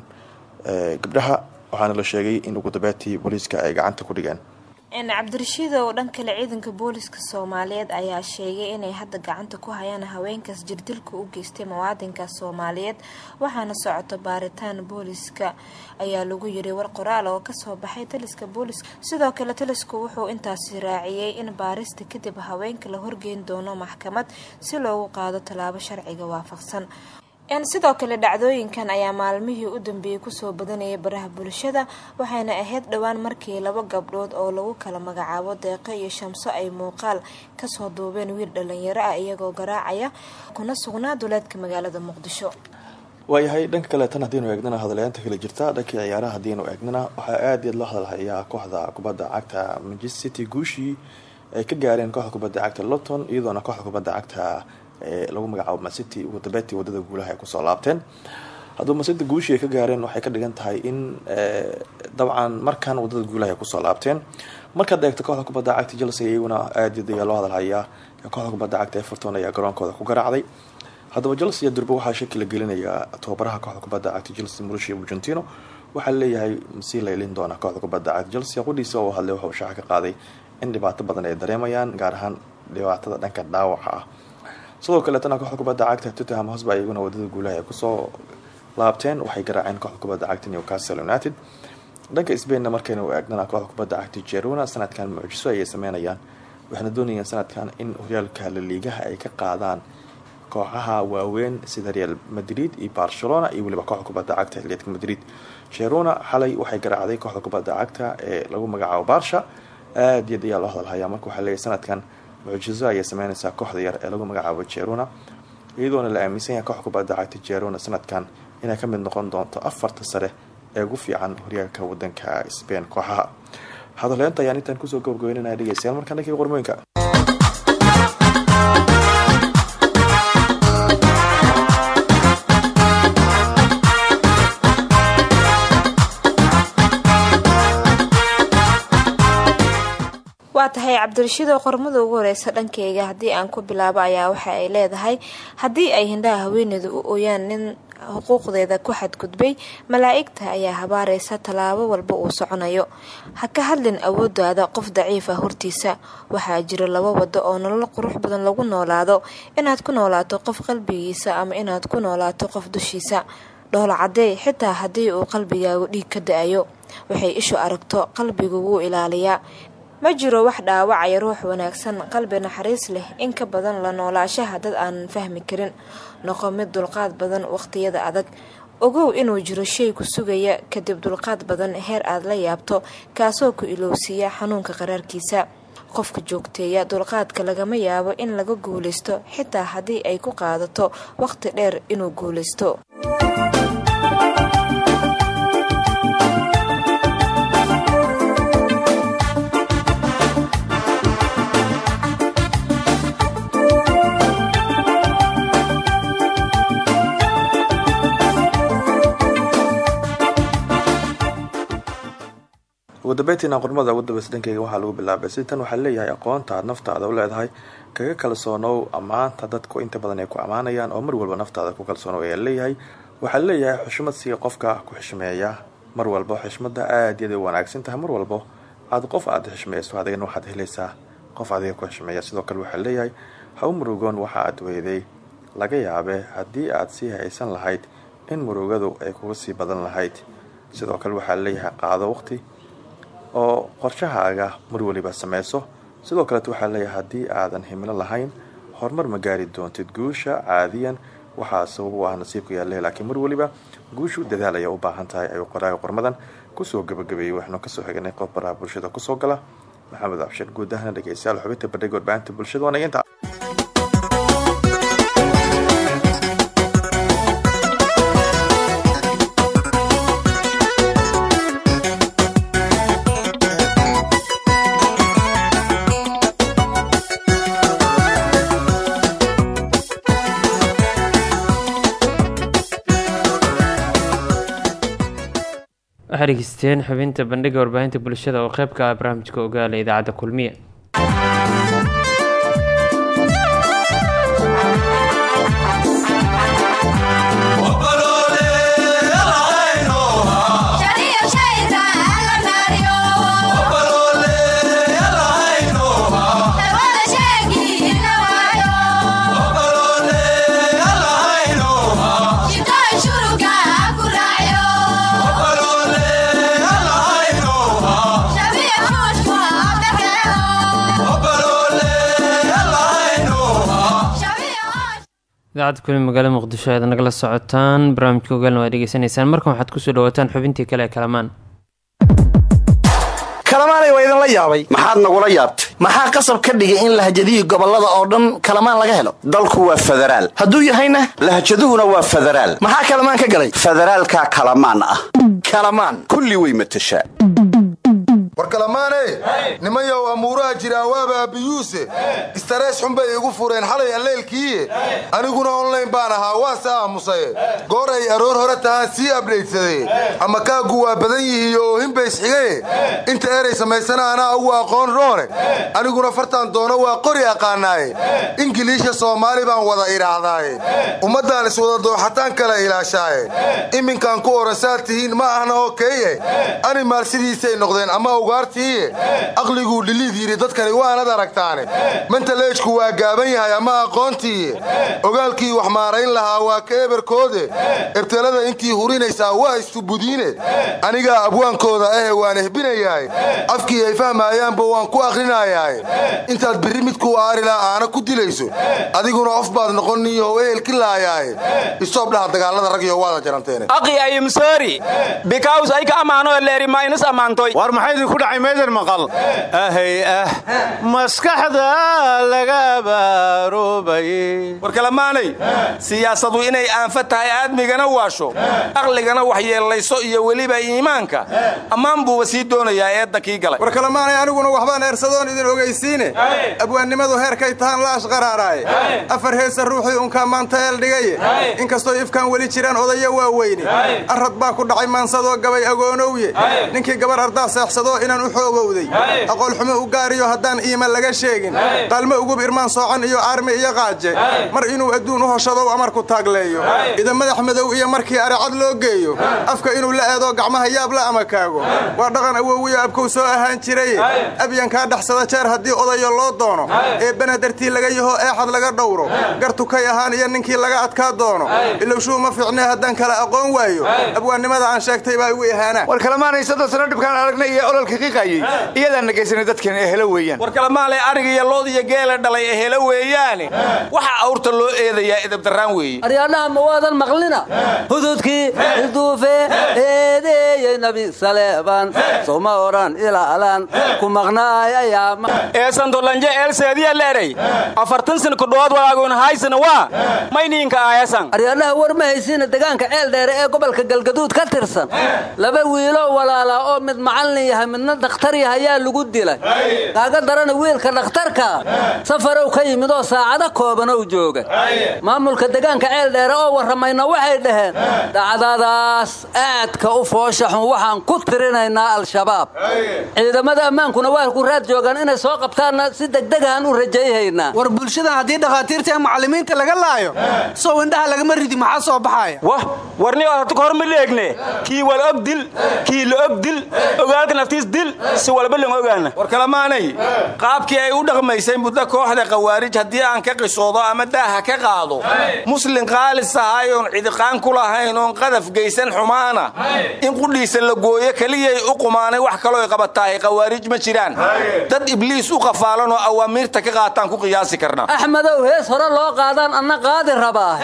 gabdhaha. Waxaana la sheegay in ugu dambeetii booliiska ay gacanta ku dhigeen cabdirashiid oo dhan kale ciidanka booliska soomaaliyeed ayaa sheegay inay hadda gacanta ku hayaan haweenkaas jirdilka u geystay muwaadinka soomaaliyeed waxaana socoto baaritaan booliska. Ayaa lagu yiri war qoraal oo ka soo baxay taliska booliska sidoo kale talisku wuxuu intaasi raaciyey in baarista kadib haweenka la horgeyn doono maxkamad si loogu qaado tallaabo sharciga waafaqsan sidoo kale dhacdooyinkan ayaa maalmihii u dambeeyey ku soo badanayay baraha bulshada waxayna ahayd dhowaan markii laba gabdhood oo lagu kala magacaabo deeqo iyo shamso ay muuqaal ka soo duubeen wiil dhalinyaro ah iyagoo garaacaya kuna sugnaa duleedka magaalada muqdisho. Waayahay dhanka kale tan haddiinu eegnana hadalyaanta kala jirta dhankii ciyaaraha haddiinu eegnana waxaa aada iyaad loo hadalhayaa kooxda kubadda cagta manchester city guushii ay ka gaareen kooxda kubadda cagta lowton iyadoona kooxda kubadda cagta lagu magacaabo macity ugu dambeetii waddada guulaha ay ku soo laabteen. Hadduu macity guushii ka gaareen waxay ka dhigan tahay in dabcan markan waddada guulaha ay ku soo laabteen. Markaad eegto kooxda kubadda cagta chelsea iyaguna aada iyad ayaa loo hadalhayaa. Kooxda kubadda cagta everton ayaa garoonkooda ku garaacday. Haddaba chelsea durba waxaa shaki la gelinayaa tababaraha kooxda kubadda cagta chelsea mauricio argentino waxaa leeyahay masii laylin doona kooxda kubadda cagta chelsea. Qudhiisa oo hadlay wuxuu shaaca ka qaaday in dhibaato badan ay dareemayaan gaar ahaan dhibaatada dhaawaca ah sidoo kaleetana kooxda kubadda cagta tottenham hosba iyaguna waddada guulaha ay ku soo laabteen. Waxay garaaceen kooxda kubadda cagta newcastle united. Dhanka spainna markaynu eegnana kooxda kubadda cagta jeruna sanadkan mucjiso ayay sameynayaan waxayna doonayeen sanadkan in horyaalka laliigaha ay ka qaadaan kooxaha waaweyn sida real madrid iyo barcelona iyo weliba kooxda kubadda cagta atletic madrid. Jeruna xalay waxay garaacday kooxda kubadda cagta ee lagu magacaabo barsha aada iyad ayaa loo hadalhayaa marka waxaa sanadkan mucjiso ayay sameyneysaa kooxda yar ee lagu magacaabo jeruna iyadoona la aaminsan yahay kooxda kubadda jeruna sanadkan inay ka mid noqon doonto afarta sare ee ugu fiican horyaalka wadanka spain kooxaha. Hadalheynta ayaan intaan ku soo gabagabeynanaya dhegeystayaal markaan dhankii qormooyinka waa tahay cabdirashiidoo qormada ugu horeysa dhankeyga haddii aan ku bilaabo ayaa waxa ay leedahay haddii ay hindhaha haweeneedu u ooyaan nin xuquuqdeeda ku xadgudbay malaa'igta ayaa habaareysa tallaabo walba uu soconayo. Ha ka hadlin awoodaada qof daciif ah hortiisa. Waxaa jira laba wado oo nolol qurux badan lagu noolaado. Inaad ku noolaato qof qalbigiisa ama inaad ku noolaato qof dushiisa. Dhoola cadey xitaa haddii uu qalbigaagu dhiig ka da'ayo. Waxay ishu aragto qalbigu wuu ilaaliyaa ma jiro wax dhaawacaya ruux wanaagsan qalbi naxariis leh in ka badan la noolaashaha dad aanan fahmi karin noqo mid dulqaad badan waqhtiyada adag. Ogow inuu jiro shay ku sugaya kadib dulqaad badan heer aad la yaabto kaasoo ku ilowsiiya xanuunka qaraarkiisa. Qofka joogteeya dulqaadka lagama yaabo in laga guulaysto xitaa haddii ay ku qaadato waqti dheer inuu guulaysto ugu dambeyntiina qormada ugu dambeysa dhankeyga lagu bilaabay si tan waxaa leeyahay aqoonta aad naftaada u leedahay kaga kalsoonow ammaanta dadku inta badan ay ku ammaanayaan oo mar walba naftaada ku kalsoonow ayaa leeyahay. Waxaa leeyahay xushmad sii qofka ku xishmeeya. Mar walba xishmada aada iyada wanaagsan tahay. Mar walbo aad qof aada xishmeyso adigana waxaad helaysaa qof adiga ku xishmeeya. Sidoo kale waxaa leeyahay ha u waxa aad weyday. Laga yaabe haddii aad sii haysan lahayd in murugadu ay kuga sii badan lahayd. Sidoo kale waxaa leeyahay qaado waqti oo qorshahaaga mar waliba sameyso sidoo kaleet waxaa leeyahay haddii aadan himilo lahayn horumar ma gaari doontid guusha caadiyan. Waxaa sabab u ah nasiibka yaale laakiin mar waliba guushu dadaal ayaa u baahan tahay ayuu qoraaga qormadan. Kusoo gabagabeeyey waxaanu ka soo xiganay qof baraha bulshada ku soo gala. Maxamed abshir guud ahana dhegeystayaal xubinta bandhiga warbaahinta bulshada inta waxaa dhegeysteen xubinta bandhiga warbaahinta bulshada oo qeyb ka ah barnaamijka ogaala idaacadda kulmiye idaacadda kuli magaalada muqdisho aad nagala socotaan barnaamijka ogaalna waad dhegeysanaysaan markan waxaad ku soo dhawaataan xubintii kale ee kalamaan. Kalamaanay waa idinla yaabay. Maxaad nagula yaabtay? Maxaa qasab ka dhigay in lahjadihii gobollada oo dhan kalamaan laga helo? Dalku waa federaal hadduu yahayna? Lahjaduhuna waa federaal maxaa kalamaan ka galay? Federaalkaa kalamaan ah. Kalamaan. Kulli way matashaa war kalamaane nimanyow amuuraha jiraan waaba abiyuuse istarees xun bay igu fureen xalay alleelkiiye aniguna onlayn baan ahaa waase aamusaye. Goor ay aroor hore tahaan sii abdhaydsadee ama kaaggu waa badan yihiiyo oohinbays xigaye inta eray samaysana anaa ugu aqoon roone aniguna fartaan doono waa qori aqaanaaye. Ingiliisha soomaali baan wada idhaahdaaye. Ummaddaan iswada dooxataan kala ilaashaaye. Iminkaan ku oransaad tihiin ma ahna oo keeye animaal sidiisay noqdeen ama ugaartiiye aqliguu dhiliid yidhi dadkani waanad aragtaane. Mentaleejku waa gaaban yahay ama aqoontiiye ogaalkii wax maarayn lahaa waa ka eberkoode. Ebtelada intii hurinaysaa waa istubudiine anigaa abwaankooda ahe waan ehbinayaay afkii ay fahmaayaanba waan ku akhrinayaay intaad birri midkuu aarilaa aana ku dilayso. Adiguna of baad noqoniyow ehelki laayaaye. Istoob dhaha dagaalada ragyo waada jaranteene idinku dhacay meedan maqal. Ahay ah maskaxda laga abaaroobay war kalamaanay siyaasadu inay aanfa tahay aadmigana waasho aqligana waxyeellayso iyo weliba iimaanka ammaan buuba sii doonayaa eedda kii galay. War kalamaanay aniguna waxbaan eersadoon idin ogaysiine abwaannimadu heerkay tahaan la ashqaraaraaye afar heesa ruuxii unkaa maanta eel dhigaye. Inkastoo ifkaan weli jiraan odayo waaweyne. Arrad baa ku dhacay maansadoo gabay agoonowye ninkii gabar ardaa seexsadoo inaan u xoogowday. Aqoolxumo u gaariyo haddaan iima laga sheegin. Qaalmo ugub irmaan soocan iyo aarmi iyo qaaje. Mar inuu adduun u hoshadow amarku taagleeyo. Ida madax madow iyo markii aricad loo geeyo. Afka inuu la eedo gacmaha yaab la amakaago waa dhaqan awowiyo abkow soo ahaan jiraye abyankaa dhexsada jeer haddii odayo loo doono. Ee banadartii laga yaho eexad laga dhowro. Gartukay ahaan iyo ninkii laga adkaa doono. Ilowshuu ma fiicnee haddaan kala aqoon waayo. Abwaannimada aan sheegtay baa igu ihaanaa qiqayey iyadaan nagaysanay dadkan ehelo weeyaan. War kalamaanay arig iyo lood iyo geela dhalay ehelo weeyaane. Waxa awrta loo eedayaa idabdarraan weeye. Aryaadhaha ma waadan maqlina? Hududkii ilduufe eedeeyey nabi saleeban. Soma odhan ilaalan ku maqnaay ayaama eesantolanje eelseediya leedhay afartan sin ku dhowaad walaagoon haysana waa mayniinka aayasan. Aryaadhaha war ma haysiina degaanka ceel dheere ee gobolka galgaduud ka tirsan. Laba wiiloo walaalaa oo mid macallin yahay midna dhakhtar yahay ayaa lagu dilay. Kaaga darana wiilka dhakhtarka safarow ka yimid oo saacado koobanow jooga. Maamulka degaanka ceel dheere oo warramayna waxay dhaheen dhacdadaas aadka u foosha xun waxaan ku tirinaynaa al-shabaab. Ciidamada ammaankuna waa ku raad joogaan inay soo qabtaanna si degdegahan u rajayhaynaa war bulshadan haddii dhakhaatiirta ee macallimiinta laga laayo sow indhaha lagama ridi maxaa soo baxaya? Wah warni horta kahor ma leegne kii wal og dil kii la og dil naftiis dil si walba lan ogaana. War kalamaanay qaabkii ay u dhaqmaysay muddo kooxda khawaarij haddii aan ka qisoodo ama daaha ka qaado. Muslin qaalis ahay oon cidiqaan ku lahayn oon qadaf geysan xumaana. In qudhiisa la gooyo keliyay u qumaanay wax kaloo ay qabataahay khawaarij ma jiraan. Dad ibliis u qafaalan oo awaamiirta ka qaataan ku qiyaasi karnaa axmedow hees hore loo qaadaan anna qaadi rabaa.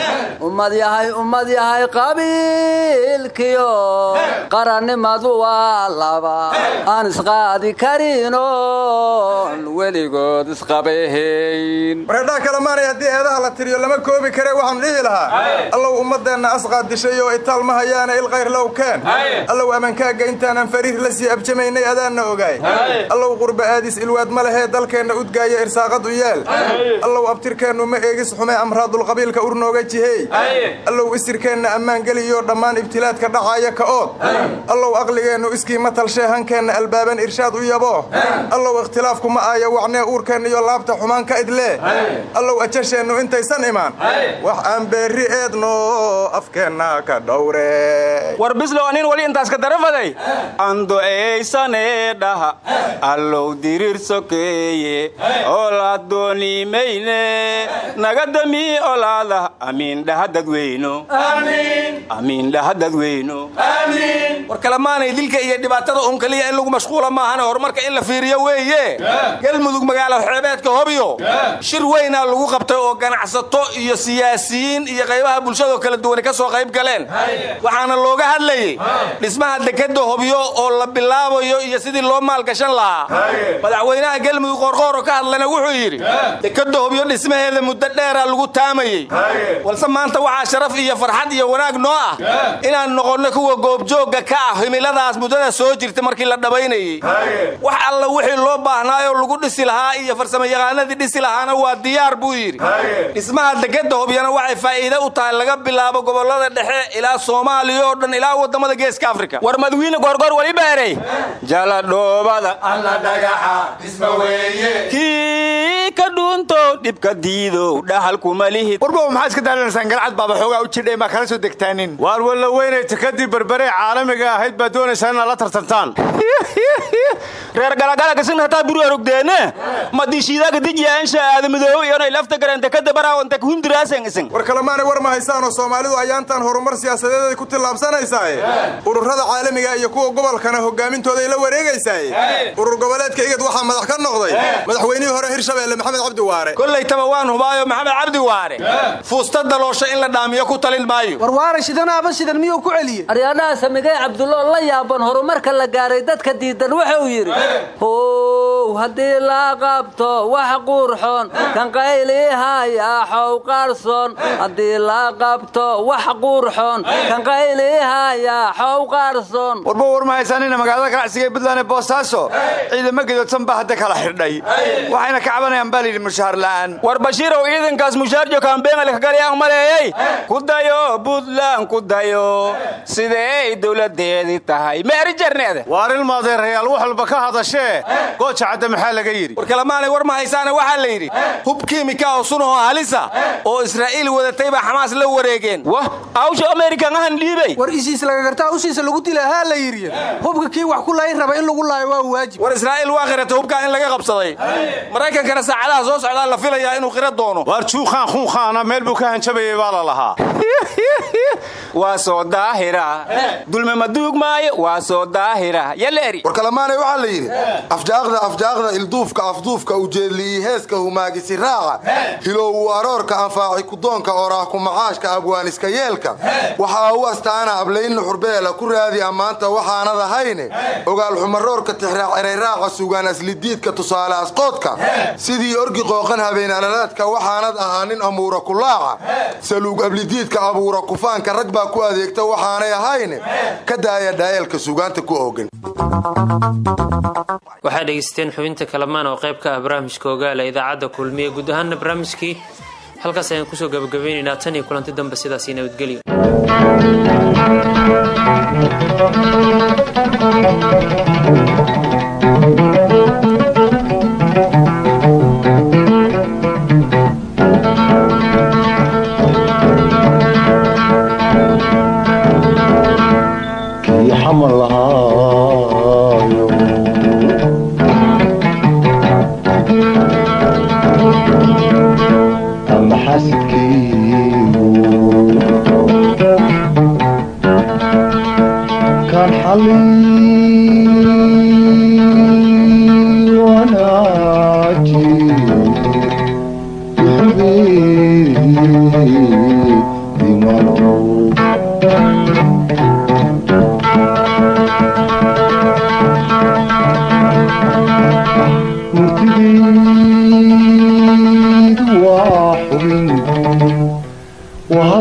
Ummad yahay ummad yahay qabiilkiyo qarannimadu waa laba aan isqaadi karinoon weligood isqabahayn wareedhaha kalamaanay haddii eedaha la tiriyo lama koobi kare waxaan dhihi lahaa. Allow ummaddeenna asqaad dishay oo itaal ma hayaana ilkhayr low keen. Allow amankaaga intaanan fariir la sii abjamaynay adaanna ogaay. Allow qurba aadis ilwaad ma lehee dalkeenna udgaaya irsaaqad u yeel. Allow abtirkeennu ma eegis xume amraadulqabiilka urnooga jiheey allow isirkeenna ammaan geliyo dhammaan ibtilaadka dhacaaya ka ood. Allow aqligeennu iskiima talshee hankeenna albaaban irshaad u yabo. Allow ikhtilaafku ma aaya wacnee uurkeenna iyo laabta xumaan ka idlee allow ajasheennu intaysan imaan. Wax aan beerri eedno afkeenna ka dhowre. War bislow anin wali intaas ka darafaday? Ando'aysane dhaha. Allow diriir sokeeye olaad doonimayne naga damii olaada amiin dhaha dadweyno amiin. Dhaha dadweyno war kalemaanay dilka iyo dhibaatada un kaliya in lagu mashquula maahane horumarka in la fiiriyo weeye. Galmudug magaalo xeebeedka hobyo. Shir weynaa lagu qabtay oo ganacsato iyo siyaasiyiin iyo qaybaha bulshado kala duwani ka soo qayb galeen. Waxaana looga hadlayey dhismaha dekeda hobyo oo la bilaabayo iyo sidii loo maalgashan lahaa. Madaxweynaha galmudug qoorqooro ka hadlana wuxuu yidhi dekeda hobyo dhismaheeda muddo dheeraa lagu taamayey balse maanta waxaa sharaf iyo farxad iyo wanaag noo ah inaan noqonno kuwa goobjoogga ka ah himiladaas muddada soo jirta markii la dhabaynayey wax alla wixii loo baahnaayoo lagu dhisi lahaa iyo farsamayaqaanadii dhisi lahaana waa diyaar buu yidhi. Dhismaha dekeda hobyana waxay faa'iide u tahay laga bilaabo gobollada dhexe ilaa soomaaliya oo dhan ilaa waddamada geeska afrika. War madawiine goorgoor wali beeray jaladhoobada alla dhagaxa dhisma weeye. Kii ka dhuunto dhibka diidow dhaxalkuma lihid. Warbow maxaa iska daalanaysaan galcad baaba xoogaa u jidhay maa kala soo degtaanin? Waar walla weynay tikadii berberee caalamiga ahayd baad doonaysaan inaad la tartantaan <laughs> <laughs> reer galagalagasina hataa buru arugdeene madishiidaga dijiyaansha aadamadoow iyonay lafta garante ka dabaraawanta hundiraaseen isin war kalemaanay war ma haysaanoo soomaalidu ayaantan horumar siyaasadeeday ku tillaabsanaysaaye? Ururada caalamiga iyo kuwa gobolkana hogaamintooday la wareegaysaaye? Urur goboleedka igad waxaa madax ka noqday. Madaxweynihii hore hirshabeelle maxamed cabdi waare. Kollaytaba waan hubaayo maxamed cabdi waare. Fuusta daloosha in la dhaamiyo ku talin maayo. War waare shidanaaba shidan miyuu ku celiyey? Aryaadhaha samigay cabdulloo la yaaban horumarka la gaaray dadka diidan. Wuxuu yidhi how haddii la qabto wax quurxoon kan qayliihaya xow qaarsoon haddii la qabto wax quurxoon kan qayliihaya xow qaarsoon warba war ma haysaanina magaalada ganacsiga ee buntland ee boosaaso ciidamo gadoodsan baa hadda kala xidhay. Waxayna ka cabanayaan baa layidhi mushaar la'aan. War bashiirow ciidankaas mushaarjo kaambeenale kagalyaan maleeyey ku dayo buntland ku dayo. Sideey dowladeedii tahay? Meeri ilmaadeerayaal wax walba ka hadashee gooja cadda maxaa laga yidhi? War kalemaanay war ma haysaane waxaa la yidhi hub kiimika oo sun oo halisa oo israa'iil wadatay baa xamaas la wareegeen. Wah awsha amerikan ahan dhiibay. War ishiis laga gartaa ushiisa lagu dila haa la yidhi. Hubka kii wax ku layn raba in lagu laayo waa waajib. War israa'iil waa qiratay hubkaa in laga qabsaday. Maraykankana saacadaha soo socdaa la filayaa inuu qira doono. Waar juuqaan khuunkaana meel buu ka hanjabayay baa la lahaa. <laughs> Waa soo daahira. Dulme ma duug maayo? Waa soo daahira. Yaleeri war kalemaanay waxaa la yidhi afjaaqda afjaaqda ilduufka afduufka ujeedliyi heeska humaagisi raaca. Hilowwu aroorka anfaaci kudoonka oraah ku macaashka abwaaniska yeelka. Waxaa u astaana ablaynna xurbeela ku raadi ammaanta waxaanad ahayne ogaal xumaroorka tixraac erayraaca sugaan aslidiidka tusaale asqoodka. Sidii orgi qooqan habeen alalaadka waxaanad ahaa nin amuura kulaaca saluug ablidiidka abuura kufaanka rag baa ku adeegta waxaanay ahayne. Ka daaya dhaayeelka sugaanta ku oogan waxaad dhegeysteen xubinta kalamaan oo qayb ka ah barnaamijka ogaala idaacadda kulmiye guud ahaana barnaamijkii halkaas ayaan ku soo gabagabeynaynaa tan iyo kulanti dambe sidaasii nabadgelyo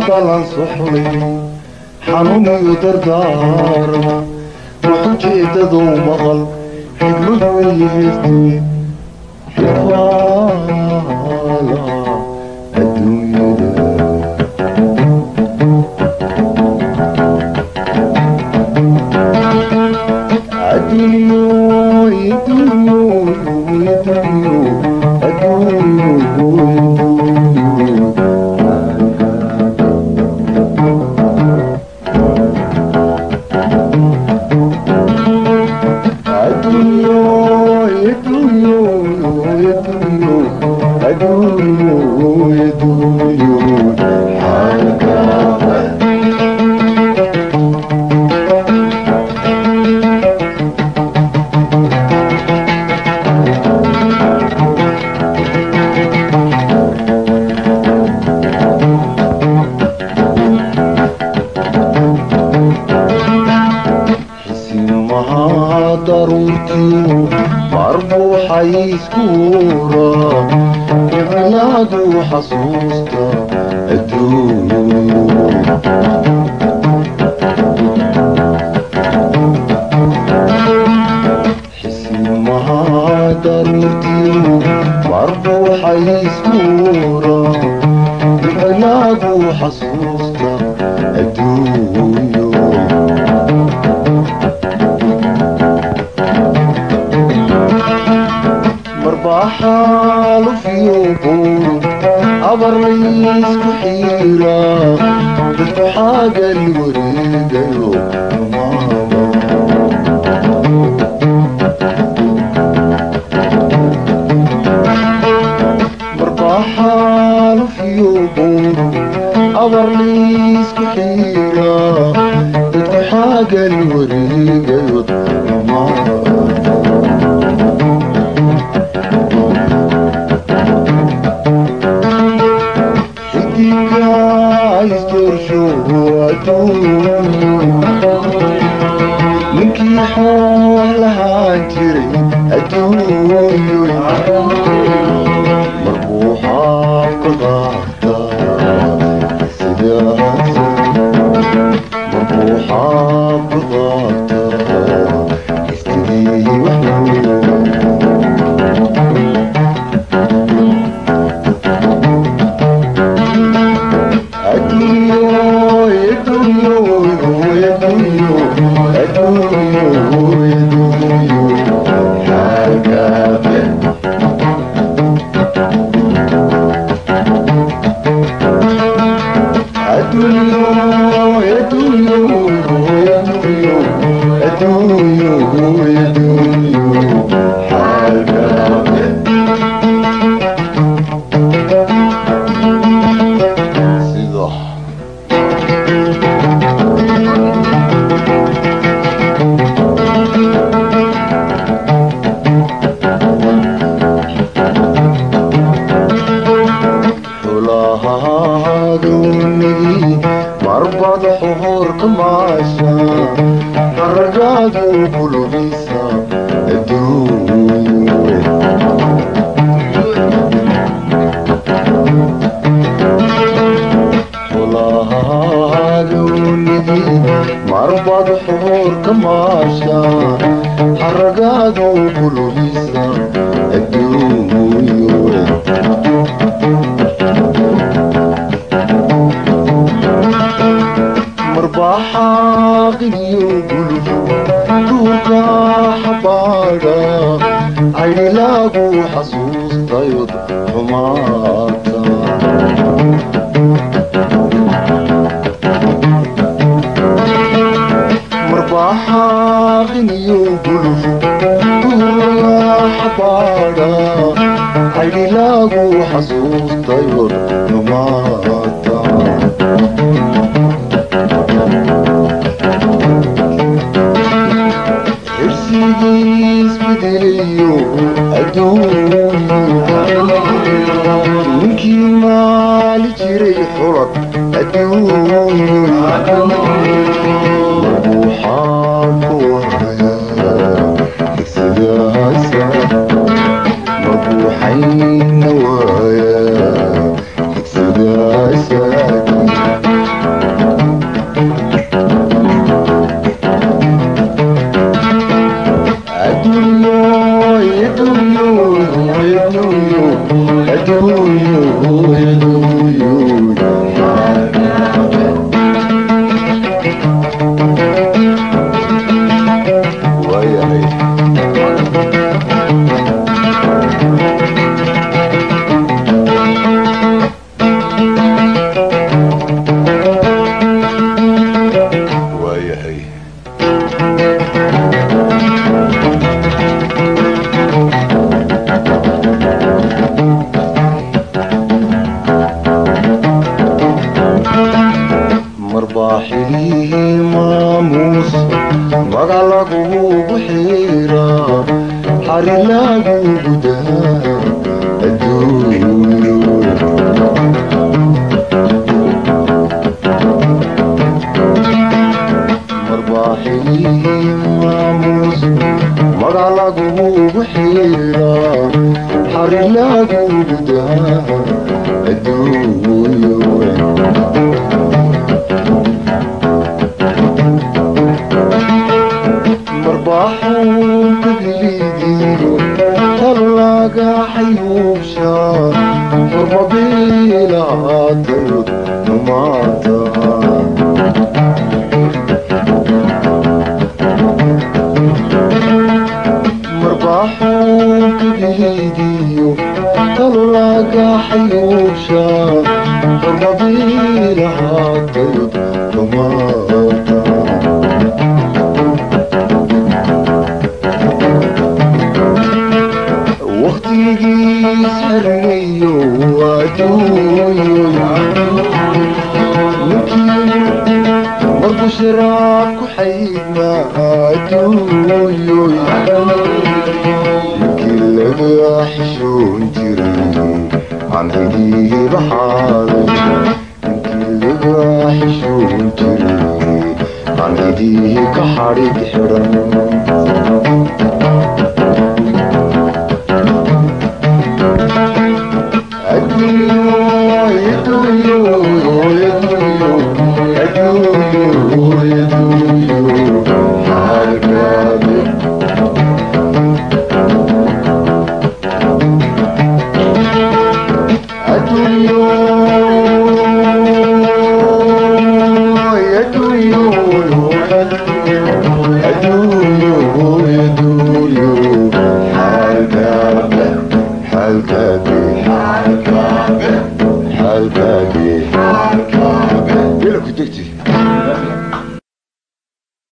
hadalan soxlay xanuuniyo dardaarma wuxujeedadou maqal xidmad weeye xasuusta aduunxisimaha darurtiinu marbow habar laysku xiiraa dadku xaagan wari haragaada u kulul